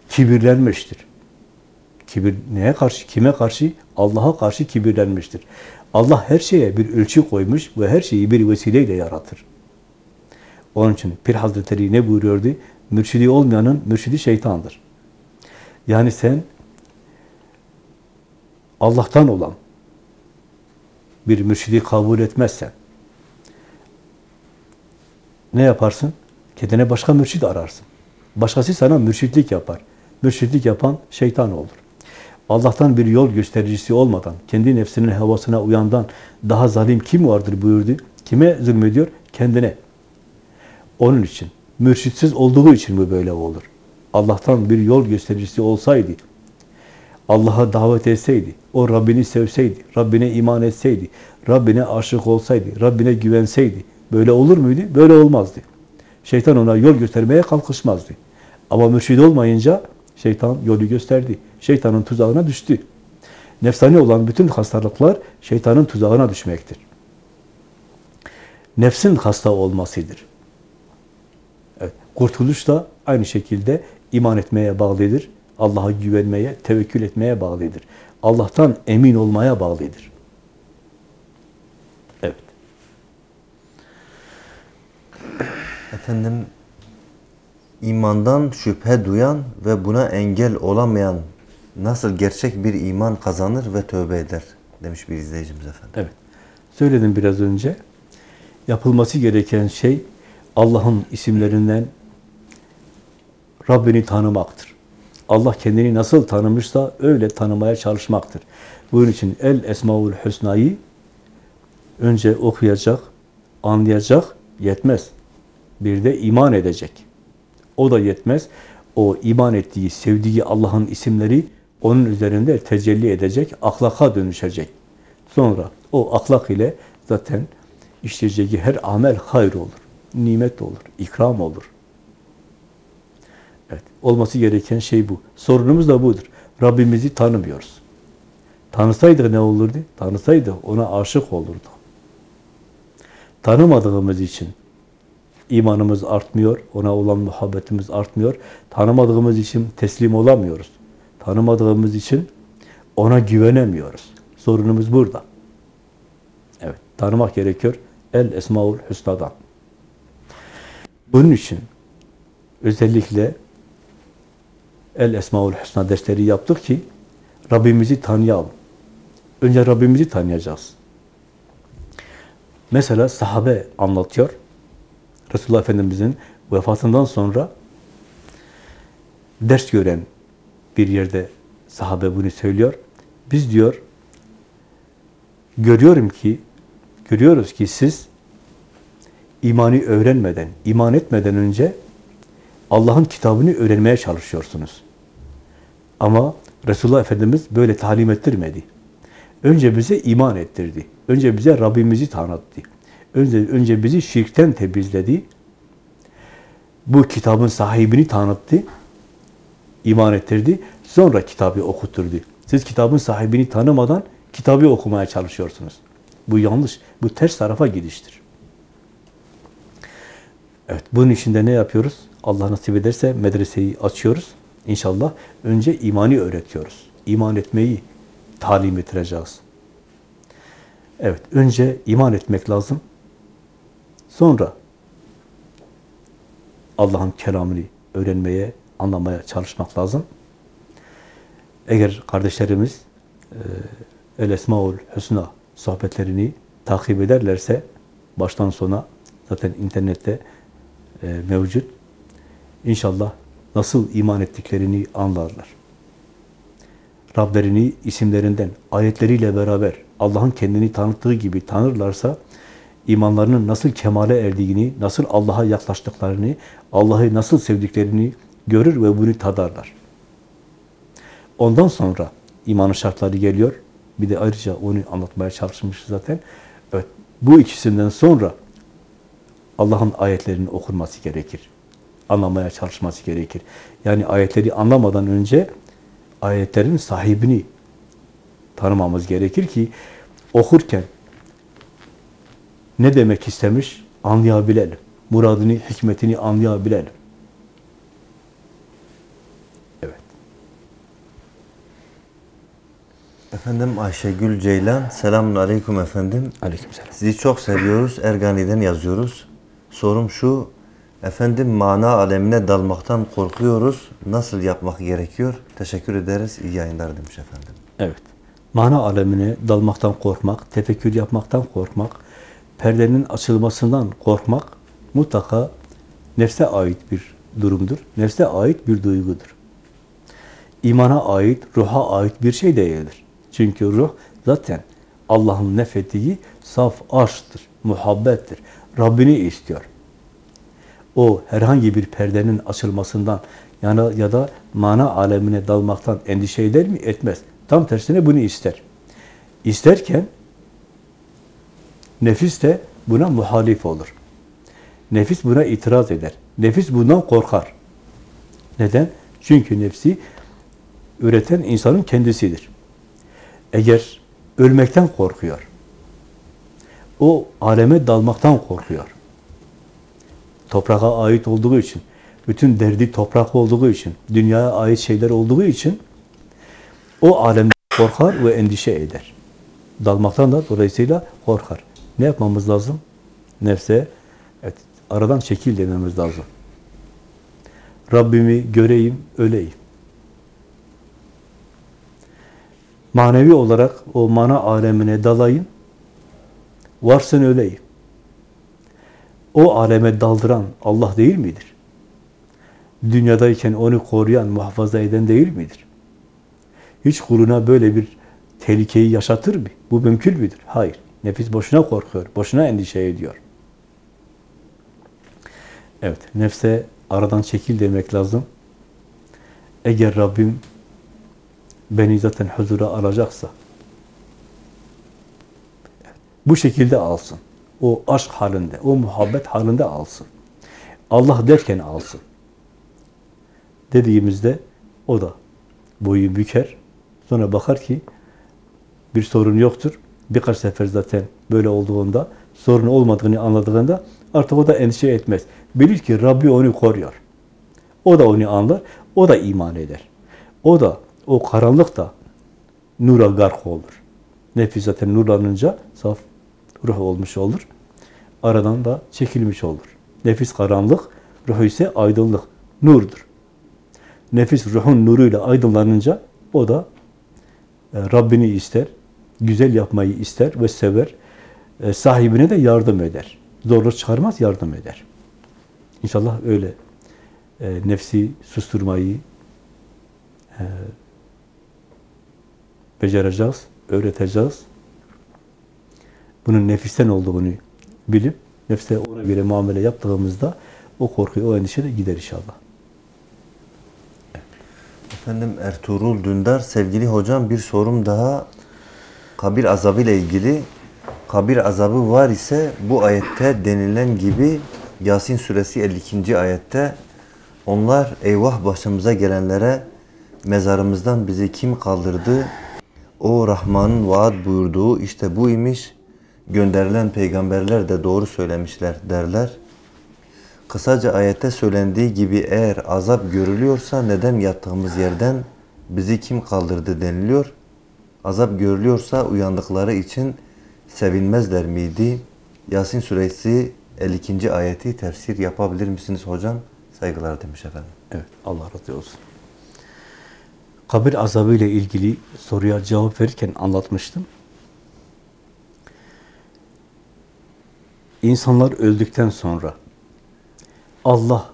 kibirlenmiştir. Kibir neye karşı? Kime karşı? Allah'a karşı kibirlenmiştir. Allah her şeye bir ölçü koymuş ve her şeyi bir vesileyle yaratır. Onun için Pir Hazretleri ne buyuruyordu? Mürşidi olmayanın mürşidi şeytandır. Yani sen Allah'tan olan bir mürşidi kabul etmezsen ne yaparsın? Kendine başka mürşid ararsın. Başkası sana mürşitlik yapar. Mürşitlik yapan şeytan olur. Allah'tan bir yol göstericisi olmadan, kendi nefsinin havasına uyandan daha zalim kim vardır buyurdu. Kime zulmediyor? Kendine. Onun için, mürşitsiz olduğu için bu böyle olur. Allah'tan bir yol göstericisi olsaydı, Allah'a davet etseydi, o Rabbini sevseydi, Rabbine iman etseydi, Rabbine aşık olsaydı, Rabbine güvenseydi, böyle olur muydu? Böyle olmazdı. Şeytan ona yol göstermeye kalkışmazdı. Ama mürşid olmayınca şeytan yolu gösterdi. Şeytanın tuzağına düştü. Nefsani olan bütün hastalıklar şeytanın tuzağına düşmektir. Nefsin hasta olmasıdır. Evet, kurtuluş da aynı şekilde iman etmeye bağlıdır. Allah'a güvenmeye, tevekkül etmeye bağlıdır. Allah'tan emin olmaya bağlıdır. Evet. Efendim imandan şüphe duyan ve buna engel olamayan nasıl gerçek bir iman kazanır ve tövbe eder demiş bir izleyicimiz efendim. Evet. Söyledim biraz önce. Yapılması gereken şey Allah'ın isimlerinden Rabbini tanımaktır. Allah kendini nasıl tanımışsa öyle tanımaya çalışmaktır. Bunun için El Esmaül Hüsna'yı önce okuyacak, anlayacak, yetmez. Bir de iman edecek. O da yetmez. O iman ettiği, sevdiği Allah'ın isimleri onun üzerinde tecelli edecek, ahlaka dönüşecek. Sonra o ahlak ile zaten işleyeceği her amel hayır olur, nimet olur, ikram olur. Evet, olması gereken şey bu. Sorunumuz da budur. Rabbimizi tanımıyoruz. Tanısaydık ne olurdu? Tanısaydık ona aşık olurduk. Tanımadığımız için imanımız artmıyor, ona olan muhabbetimiz artmıyor. Tanımadığımız için teslim olamıyoruz. Tanımadığımız için ona güvenemiyoruz. Sorunumuz burada. Evet, tanımak gerekiyor. El Esmaül Hüsna'dan. Bunun için özellikle El Esmaül Hüsna dersleri yaptık ki Rabbimizi tanıyalım. Önce Rabbimizi tanıyacağız. Mesela sahabe anlatıyor. Resulullah Efendimiz'in vefatından sonra ders gören bir yerde sahabe bunu söylüyor. Biz diyor görüyorum ki görüyoruz ki siz imanı öğrenmeden, iman etmeden önce Allah'ın kitabını öğrenmeye çalışıyorsunuz. Ama Resulullah Efendimiz böyle talim ettirmedi. Önce bize iman ettirdi. Önce bize Rabbimizi tanıttı. Önce, önce bizi şirkten temizledi. Bu kitabın sahibini tanıttı. iman ettirdi. Sonra kitabı okutturdu. Siz kitabın sahibini tanımadan kitabı okumaya çalışıyorsunuz. Bu yanlış. Bu ters tarafa gidiştir. Evet, bunun içinde ne yapıyoruz? Allah nasip ederse medreseyi açıyoruz. İnşallah önce imani öğretiyoruz. İman etmeyi talim ettireceğiz. Evet, önce iman etmek lazım. Sonra Allah'ın kelamını öğrenmeye, anlamaya çalışmak lazım. Eğer kardeşlerimiz e, El Esmaül Hüsna sohbetlerini takip ederlerse baştan sona zaten internette e, mevcut. İnşallah nasıl iman ettiklerini anlarlar. Rablerini isimlerinden, ayetleriyle beraber Allah'ın kendini tanıttığı gibi tanırlarsa imanlarının nasıl kemale erdiğini, nasıl Allah'a yaklaştıklarını, Allah'ı nasıl sevdiklerini görür ve bunu tadarlar. Ondan sonra imanın şartları geliyor. Bir de ayrıca onu anlatmaya çalışmışız zaten. Evet, bu ikisinden sonra Allah'ın ayetlerinin okunması gerekir. Anlamaya çalışması gerekir. Yani ayetleri anlamadan önce ayetlerin sahibini tanımamız gerekir ki okurken ne demek istemiş anlayabilelim. Muradını, hikmetini anlayabilelim. Evet. Efendim Ayşegül Ceylan. Selamun aleyküm efendim. Aleykümselam. Sizi çok seviyoruz. Ergani'den yazıyoruz. Sorum şu. Efendim mana alemine dalmaktan korkuyoruz. Nasıl yapmak gerekiyor? Teşekkür ederiz. İyi yayınlar demiş efendim. Evet. Mana alemine dalmaktan korkmak, tefekkür yapmaktan korkmak, perdenin açılmasından korkmak mutlaka nefse ait bir durumdur. Nefse ait bir duygudur. İmana ait, ruha ait bir şey değildir. Çünkü ruh zaten Allah'ın nefettiği saf aşktır, muhabbettir. Rabbini istiyor. O herhangi bir perdenin açılmasından yani ya da mana alemine dalmaktan endişe eder mi? Etmez. Tam tersine bunu ister. İsterken nefis de buna muhalif olur. Nefis buna itiraz eder. Nefis bundan korkar. Neden? Çünkü nefsi üreten insanın kendisidir. Eğer ölmekten korkuyor, o aleme dalmaktan korkuyor. Toprağa ait olduğu için, bütün derdi toprak olduğu için, dünyaya ait şeyler olduğu için o alemde korkar ve endişe eder. Dalmaktan da dolayısıyla korkar. Ne yapmamız lazım? Nefse evet, aradan çekil dememiz lazım. Rabbimi göreyim, öleyim. Manevi olarak o mana alemine dalayım, varsın öleyim. O aleme daldıran Allah değil midir? Dünyadayken onu koruyan, muhafaza eden değil midir? Hiç kuluna böyle bir tehlikeyi yaşatır mı? Bu mümkün müdür? Hayır. Nefis boşuna korkuyor, boşuna endişe ediyor. Evet, nefse aradan çekil demek lazım. Eğer Rabbim beni zaten huzura alacaksa, bu şekilde alsın. O aşk halinde, o muhabbet halinde alsın. Allah derken alsın. Dediğimizde o da boyu büker. Sonra bakar ki bir sorun yoktur. Birkaç sefer zaten böyle olduğunda, sorun olmadığını anladığında artık o da endişe etmez. Bilir ki Rabbi onu koruyor. O da onu anlar, o da iman eder. O da o karanlık da nura gark olur. Nefis zaten nurlanınca saf ruh olmuş olur. Aradan da çekilmiş olur. Nefis karanlık, ruh ise aydınlık, nurdur. Nefis ruhun nuruyla aydınlanınca o da e, Rabbini ister, güzel yapmayı ister ve sever. E, sahibine de yardım eder. Zorluk çıkarmaz, yardım eder. İnşallah öyle e, nefsi susturmayı e, becereceğiz, öğreteceğiz. Bunun nefisten olduğunu bilip nefse ona göre muamele yaptığımızda o korku, o endişe de gider inşallah. Efendim Ertuğrul Dündar, sevgili hocam bir sorum daha kabir azabı ile ilgili. Kabir azabı var ise bu ayette denilen gibi Yasin suresi 52. ayette onlar eyvah başımıza gelenlere mezarımızdan bizi kim kaldırdı? O Rahman'ın vaat buyurduğu işte bu imiş. gönderilen peygamberler de doğru söylemişler derler. Kısaca ayette söylendiği gibi eğer azap görülüyorsa neden yattığımız yerden bizi kim kaldırdı deniliyor. Azap görülüyorsa uyandıkları için sevinmezler miydi? Yasin suresi 52. ayeti tefsir yapabilir misiniz hocam? Saygılar demiş efendim. Evet, Allah razı olsun. Kabir azabı ile ilgili soruya cevap verirken anlatmıştım. İnsanlar öldükten sonra Allah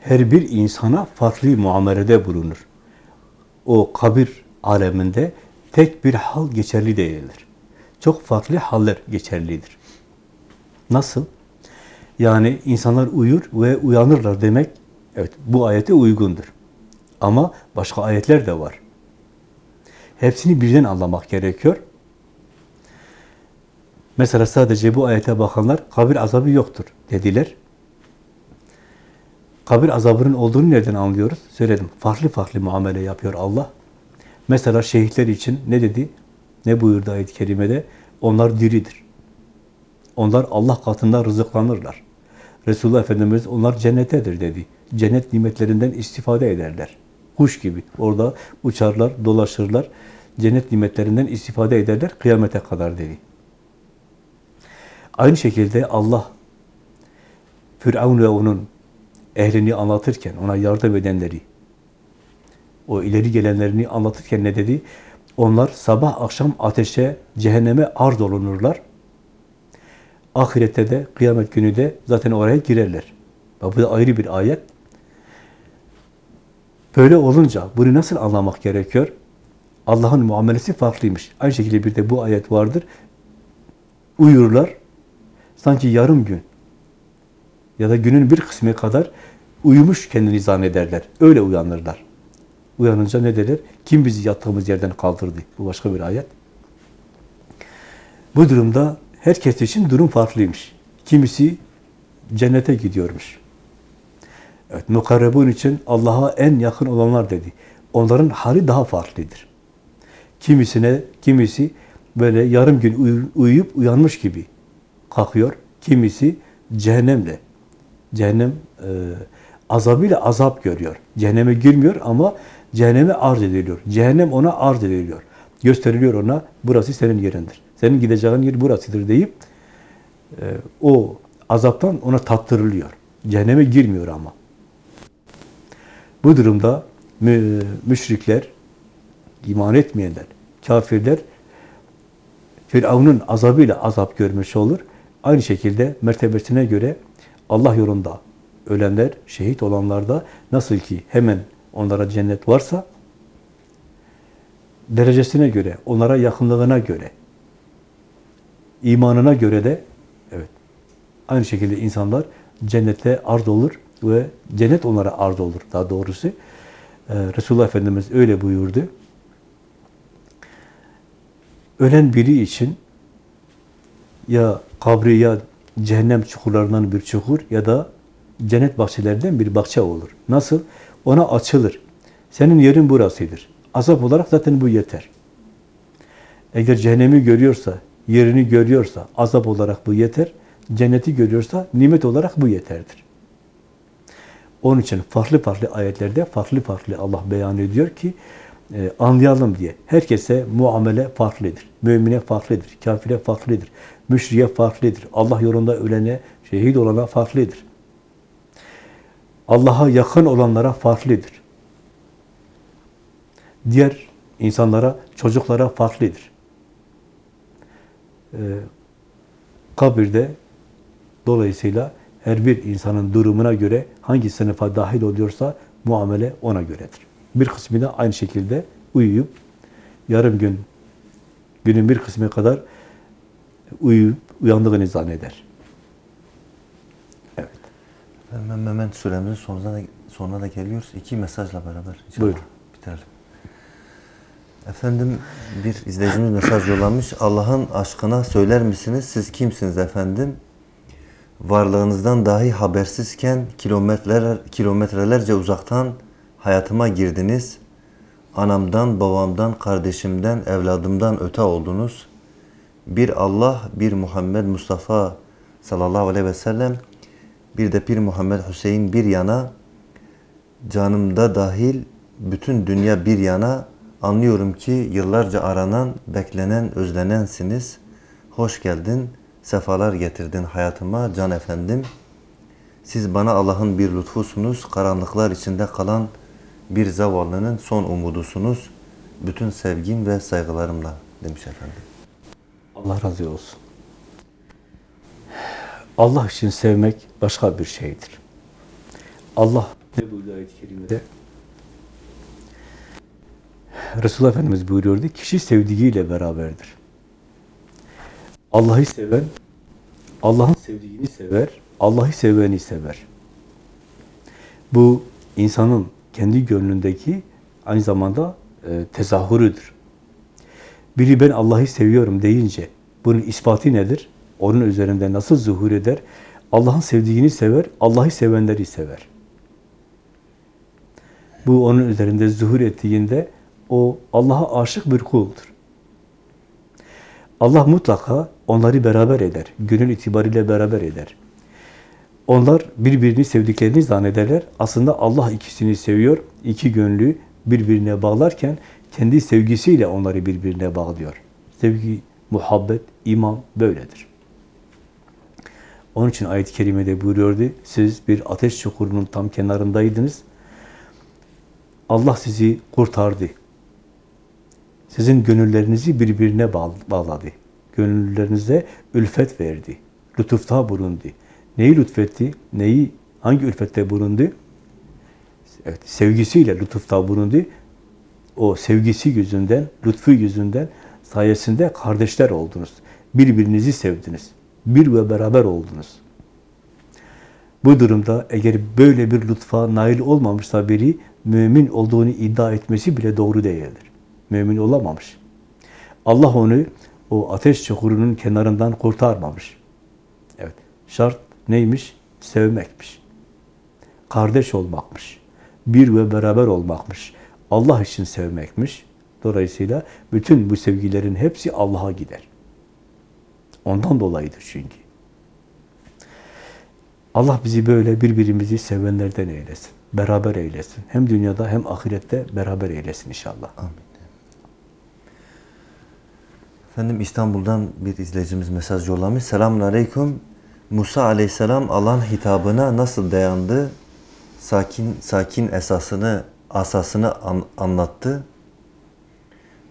her bir insana farklı muamelede bulunur. O kabir aleminde tek bir hal geçerli değildir. Çok farklı haller geçerlidir. Nasıl? Yani insanlar uyur ve uyanırlar demek, evet bu ayete uygundur. Ama başka ayetler de var. Hepsini birden anlamak gerekiyor. Mesela sadece bu ayete bakanlar kabir azabı yoktur dediler. Kabir azabının olduğunu nereden anlıyoruz? Söyledim. Farklı farklı muamele yapıyor Allah. Mesela şehitler için ne dedi? Ne buyurdu ayet-i kerimede? Onlar diridir. Onlar Allah katında rızıklanırlar. Resulullah Efendimiz onlar cennettedir dedi. Cennet nimetlerinden istifade ederler. Kuş gibi orada uçarlar, dolaşırlar. Cennet nimetlerinden istifade ederler kıyamete kadar dedi. Aynı şekilde Allah Firavun ve onun ehlini anlatırken, ona yardım edenleri, o ileri gelenlerini anlatırken ne dedi? Onlar sabah akşam ateşe, cehenneme ard olunurlar. Ahirette de, kıyamet günü de zaten oraya girerler. Bu da ayrı bir ayet. Böyle olunca bunu nasıl anlamak gerekiyor? Allah'ın muamelesi farklıymış. Aynı şekilde bir de bu ayet vardır. Uyurlar. Sanki yarım gün ya da günün bir kısmı kadar uyumuş kendini zannederler. Öyle uyanırlar. Uyanınca ne derler? Kim bizi yattığımız yerden kaldırdı? Bu başka bir ayet. Bu durumda herkes için durum farklıymış. Kimisi cennete gidiyormuş. Evet, mukarrebun için Allah'a en yakın olanlar dedi. Onların hali daha farklıdır. Kimisine, kimisi böyle yarım gün uyu- uyuyup uyanmış gibi kalkıyor. Kimisi cehennemle, cehennem e, azabıyla azap görüyor. Cehenneme girmiyor ama cehenneme arz ediliyor. Cehennem ona arz ediliyor. Gösteriliyor ona, burası senin yerindir. Senin gideceğin yer burasıdır deyip e, o azaptan ona tattırılıyor. Cehenneme girmiyor ama. Bu durumda mü- müşrikler, iman etmeyenler, kafirler Firavun'un azabıyla azap görmüş olur. Aynı şekilde mertebesine göre Allah yolunda ölenler, şehit olanlar da nasıl ki hemen onlara cennet varsa derecesine göre, onlara yakınlığına göre, imanına göre de evet aynı şekilde insanlar cennete arz olur ve cennet onlara arz olur daha doğrusu. Ee, Resulullah Efendimiz öyle buyurdu. Ölen biri için ya kabri ya cehennem çukurlarından bir çukur ya da cennet bahçelerinden bir bahçe olur. Nasıl? Ona açılır. Senin yerin burasıdır. Azap olarak zaten bu yeter. Eğer cehennemi görüyorsa, yerini görüyorsa azap olarak bu yeter. Cenneti görüyorsa nimet olarak bu yeterdir. Onun için farklı farklı ayetlerde farklı farklı Allah beyan ediyor ki e, anlayalım diye. Herkese muamele farklıdır. Mümine farklıdır. Kafire farklıdır. Müşriye farklıdır. Allah yolunda ölene, şehit olana farklıdır. Allah'a yakın olanlara farklıdır. Diğer insanlara, çocuklara farklıdır. Ee, kabirde dolayısıyla her bir insanın durumuna göre hangi sınıfa dahil oluyorsa muamele ona göredir. Bir kısmı da aynı şekilde uyuyup yarım gün, günün bir kısmı kadar uyuyup uyandığını zanneder. Hemen hemen süremizin sonuna da, sonuna da geliyoruz. İki mesajla beraber inşallah Buyurun. bitirelim. Efendim bir izleyicimiz mesaj yollamış. Allah'ın aşkına söyler misiniz? Siz kimsiniz efendim? Varlığınızdan dahi habersizken kilometreler, kilometrelerce uzaktan hayatıma girdiniz. Anamdan, babamdan, kardeşimden, evladımdan öte oldunuz. bir Allah, bir Muhammed Mustafa sallallahu aleyhi ve sellem, bir de Pir Muhammed Hüseyin bir yana, canımda dahil bütün dünya bir yana, anlıyorum ki yıllarca aranan, beklenen, özlenensiniz. Hoş geldin, sefalar getirdin hayatıma can efendim. Siz bana Allah'ın bir lütfusunuz, karanlıklar içinde kalan bir zavallının son umudusunuz. Bütün sevgim ve saygılarımla demiş efendim. Allah razı olsun. Allah için sevmek başka bir şeydir. Allah ne buyuruyor ayet-i kerimede? Resulullah Efendimiz buyuruyordu, kişi sevdiğiyle beraberdir. Allah'ı seven, Allah'ın sevdiğini sever, Allah'ı seveni sever. Bu insanın kendi gönlündeki aynı zamanda e, tezahürüdür. Biri ben Allah'ı seviyorum deyince bunun ispatı nedir? Onun üzerinde nasıl zuhur eder? Allah'ın sevdiğini sever, Allah'ı sevenleri sever. Bu onun üzerinde zuhur ettiğinde o Allah'a aşık bir kuldur. Allah mutlaka onları beraber eder. Gönül itibariyle beraber eder. Onlar birbirini sevdiklerini zannederler. Aslında Allah ikisini seviyor. İki gönlü birbirine bağlarken kendi sevgisiyle onları birbirine bağlıyor. Sevgi, muhabbet, iman böyledir. Onun için ayet-i kerimede buyuruyordu, siz bir ateş çukurunun tam kenarındaydınız. Allah sizi kurtardı. Sizin gönüllerinizi birbirine bağladı. Gönüllerinize ülfet verdi. Lütufta bulundu. Neyi lütfetti? Neyi, hangi ülfette bulundu? Evet, sevgisiyle lütufta bulundu. O sevgisi yüzünden, lütfu yüzünden sayesinde kardeşler oldunuz. Birbirinizi sevdiniz. Bir ve beraber oldunuz. Bu durumda eğer böyle bir lütfa nail olmamışsa biri, mümin olduğunu iddia etmesi bile doğru değildir. Mümin olamamış. Allah onu o ateş çukurunun kenarından kurtarmamış. Evet, şart neymiş? Sevmekmiş. Kardeş olmakmış. Bir ve beraber olmakmış. Allah için sevmekmiş. Dolayısıyla bütün bu sevgilerin hepsi Allah'a gider. Ondan dolayıdır çünkü. Allah bizi böyle birbirimizi sevenlerden eylesin. Beraber eylesin. Hem dünyada hem ahirette beraber eylesin inşallah. Amin. Efendim İstanbul'dan bir izleyicimiz mesaj yollamış. Selamun Aleyküm. Musa Aleyhisselam Allah'ın hitabına nasıl dayandı? Sakin sakin esasını, asasını an- anlattı.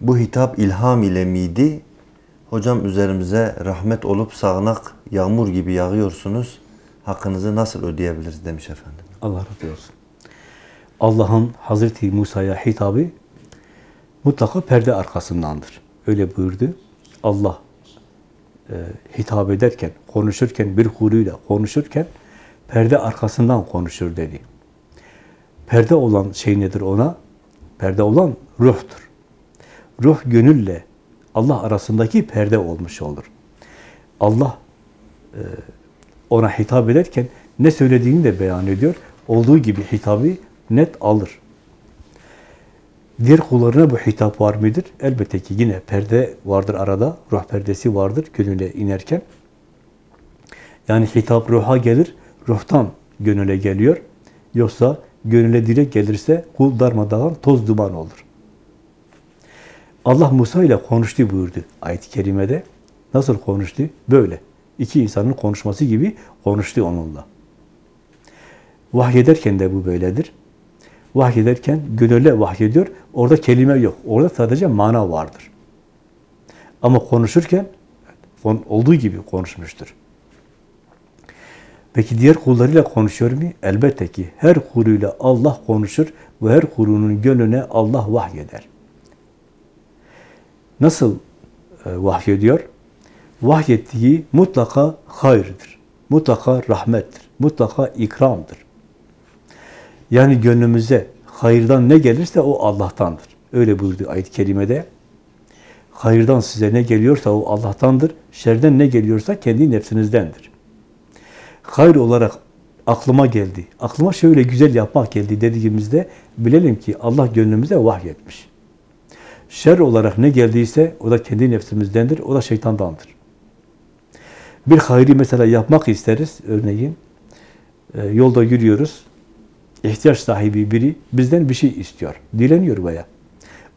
Bu hitap ilham ile miydi? Hocam üzerimize rahmet olup sağanak yağmur gibi yağıyorsunuz. Hakkınızı nasıl ödeyebiliriz demiş efendim. Allah razı olsun. Allah'ın Hazreti Musa'ya hitabı mutlaka perde arkasındandır. Öyle buyurdu. Allah e, hitap ederken, konuşurken, bir kuluyla konuşurken perde arkasından konuşur dedi. Perde olan şey nedir ona? Perde olan ruhtur. Ruh gönülle Allah arasındaki perde olmuş olur. Allah e, ona hitap ederken ne söylediğini de beyan ediyor. Olduğu gibi hitabı net alır. Diğer kullarına bu hitap var mıdır? Elbette ki yine perde vardır arada. Ruh perdesi vardır gönüle inerken. Yani hitap ruha gelir, ruhtan gönüle geliyor. Yoksa gönüle direkt gelirse kul darmadağın, toz duman olur. Allah Musa ile konuştu buyurdu ayet-i kerimede. Nasıl konuştu? Böyle. İki insanın konuşması gibi konuştu onunla. Vahyederken de bu böyledir. Vahyederken gönülle vahyediyor. Orada kelime yok. Orada sadece mana vardır. Ama konuşurken olduğu gibi konuşmuştur. Peki diğer kullarıyla konuşuyor mu? Elbette ki her kuluyla Allah konuşur ve her kulunun gönlüne Allah vahyeder. Nasıl e, vahyediyor? Vahyettiği mutlaka hayırdır. Mutlaka rahmettir. Mutlaka ikramdır. Yani gönlümüze hayırdan ne gelirse o Allah'tandır. Öyle buyurdu ayet-i kerimede. Hayırdan size ne geliyorsa o Allah'tandır. Şerden ne geliyorsa kendi nefsinizdendir. Hayır olarak aklıma geldi. Aklıma şöyle güzel yapmak geldi dediğimizde bilelim ki Allah gönlümüze vahyetmiş. Şer olarak ne geldiyse o da kendi nefsimizdendir, o da şeytandandır. Bir hayri mesela yapmak isteriz, örneğin e, yolda yürüyoruz, ihtiyaç sahibi biri bizden bir şey istiyor, dileniyor veya.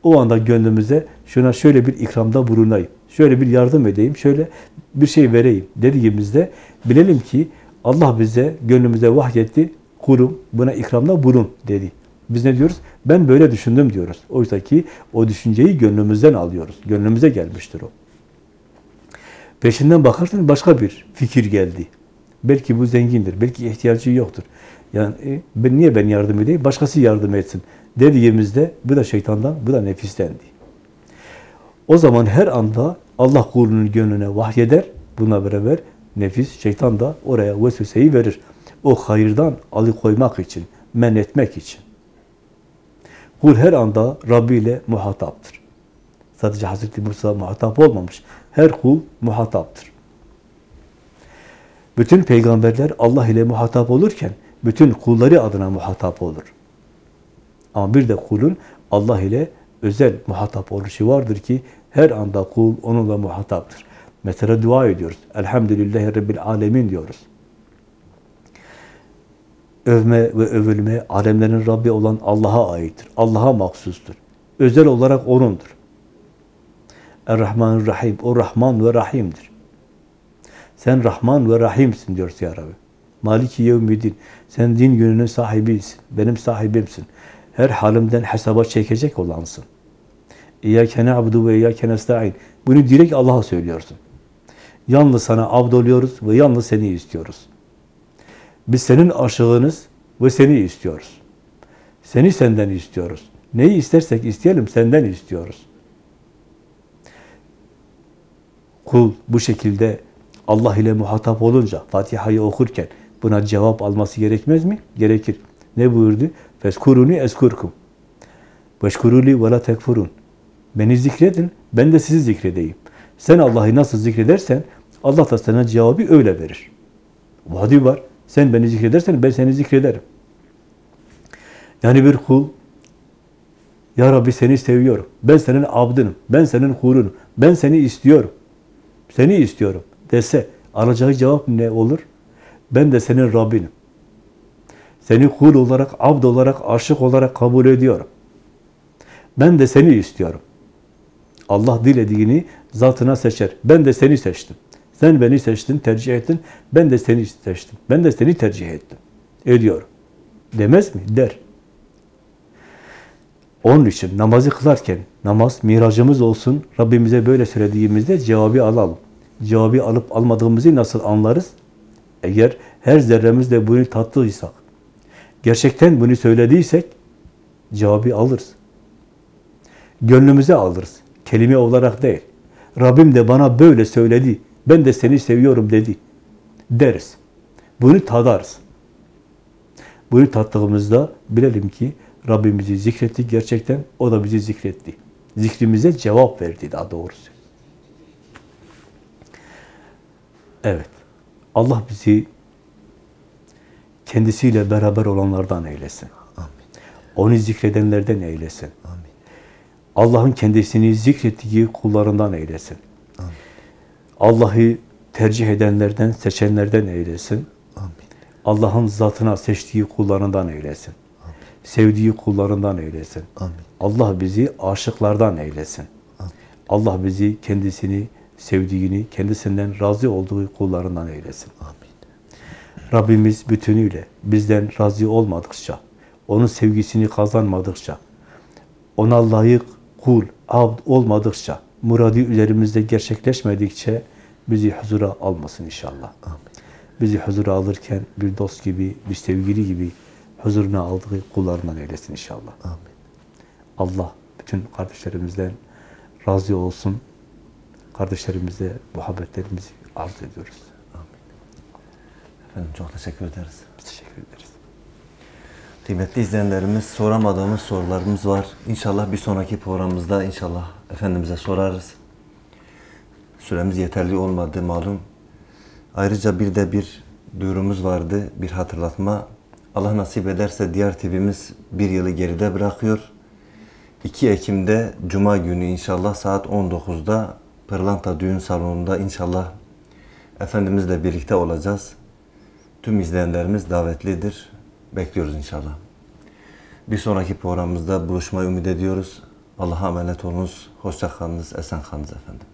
O anda gönlümüze şuna şöyle bir ikramda bulunayım, şöyle bir yardım edeyim, şöyle bir şey vereyim dediğimizde bilelim ki Allah bize gönlümüze vahyetti, kulum buna ikramda bulun dedi. Biz ne diyoruz? Ben böyle düşündüm diyoruz. Oysa ki o düşünceyi gönlümüzden alıyoruz. Gönlümüze gelmiştir o. Peşinden bakarsan başka bir fikir geldi. Belki bu zengindir, belki ihtiyacı yoktur. Yani e, ben niye ben yardım edeyim, başkası yardım etsin dediğimizde bu da şeytandan, bu da nefistendi. O zaman her anda Allah kulunun gönlüne vahyeder, buna beraber nefis, şeytan da oraya vesveseyi verir. O hayırdan alıkoymak için, men etmek için. Kul her anda Rabbi ile muhataptır. Sadece Hazreti Musa muhatap olmamış. Her kul muhataptır. Bütün peygamberler Allah ile muhatap olurken bütün kulları adına muhatap olur. Ama bir de kulun Allah ile özel muhatap oluşu vardır ki her anda kul onunla muhataptır. Mesela dua ediyoruz. Elhamdülillahi Rabbil Alemin diyoruz. Övme ve övülme alemlerin Rabbi olan Allah'a aittir. Allah'a mahsustur. Özel olarak O'nundur. Er-Rahman Rahim. O Rahman ve Rahim'dir. Sen Rahman ve Rahim'sin diyoruz ya Rabbi. Maliki yevmiddin. Sen din gününün sahibisin. Benim sahibimsin. Her halimden hesaba çekecek olansın. İyyâke na'budu ve iyyâke nesta'in. Bunu direkt Allah'a söylüyorsun. Yalnız sana abd oluyoruz ve yalnız seni istiyoruz. Biz senin aşığınız ve seni istiyoruz. Seni senden istiyoruz. Neyi istersek isteyelim senden istiyoruz. Kul bu şekilde Allah ile muhatap olunca Fatiha'yı okurken buna cevap alması gerekmez mi? Gerekir. Ne buyurdu? Feskuruni eskurkum. Veşkuruli ve la tekfurun. Beni zikredin, ben de sizi zikredeyim. Sen Allah'ı nasıl zikredersen Allah da sana cevabı öyle verir. Vadi var. Sen beni zikredersen ben seni zikrederim. Yani bir kul Ya Rabbi seni seviyorum. Ben senin abdınım. Ben senin kulunum. Ben seni istiyorum. Seni istiyorum dese alacağı cevap ne olur? Ben de senin Rabbinim. Seni kul olarak, abd olarak, aşık olarak kabul ediyorum. Ben de seni istiyorum. Allah dilediğini zatına seçer. Ben de seni seçtim. Sen beni seçtin, tercih ettin. Ben de seni seçtim. Ben de seni tercih ettim. Ediyorum. Demez mi? Der. Onun için namazı kılarken namaz miracımız olsun. Rabbimize böyle söylediğimizde cevabı alalım. Cevabı alıp almadığımızı nasıl anlarız? Eğer her zerremizle bunu tattıysak, gerçekten bunu söylediysek cevabı alırız. Gönlümüze alırız. Kelime olarak değil. Rabbim de bana böyle söyledi. Ben de seni seviyorum dedi. Deriz. Bunu tadarız. Bunu tattığımızda bilelim ki Rabbimizi zikrettik gerçekten. O da bizi zikretti. Zikrimize cevap verdi daha doğrusu. Evet. Allah bizi kendisiyle beraber olanlardan eylesin. Amin. Onu zikredenlerden eylesin. Amin. Allah'ın kendisini zikrettiği kullarından eylesin. Amin. Allah'ı tercih edenlerden, seçenlerden eylesin. Amin. Allah'ın zatına seçtiği kullarından eylesin. Sevdiği kullarından eylesin. Amin. Allah bizi aşıklardan eylesin. Amin. Allah bizi kendisini sevdiğini, kendisinden razı olduğu kullarından eylesin. Amin. Rabbimiz bütünüyle bizden razı olmadıkça, onun sevgisini kazanmadıkça, ona layık kul, abd olmadıkça, muradı üzerimizde gerçekleşmedikçe bizi huzura almasın inşallah. Amin. Bizi huzura alırken bir dost gibi, bir sevgili gibi huzuruna aldığı kullarından eylesin inşallah. Amin. Allah bütün kardeşlerimizden razı olsun. Kardeşlerimize muhabbetlerimizi arz ediyoruz. Efendim çok teşekkür ederiz. Teşekkür ederiz. Kıymetli izleyenlerimiz soramadığımız sorularımız var. İnşallah bir sonraki programımızda inşallah Efendimiz'e sorarız. Süremiz yeterli olmadı malum. Ayrıca bir de bir duyurumuz vardı, bir hatırlatma. Allah nasip ederse diğer TV'miz bir yılı geride bırakıyor. 2 Ekim'de Cuma günü inşallah saat 19'da Pırlanta Düğün Salonu'nda inşallah Efendimizle birlikte olacağız. Tüm izleyenlerimiz davetlidir. Bekliyoruz inşallah. Bir sonraki programımızda buluşmayı ümit ediyoruz. Allah'a emanet olunuz. Hoşça kalınız. Esen kalınız efendim.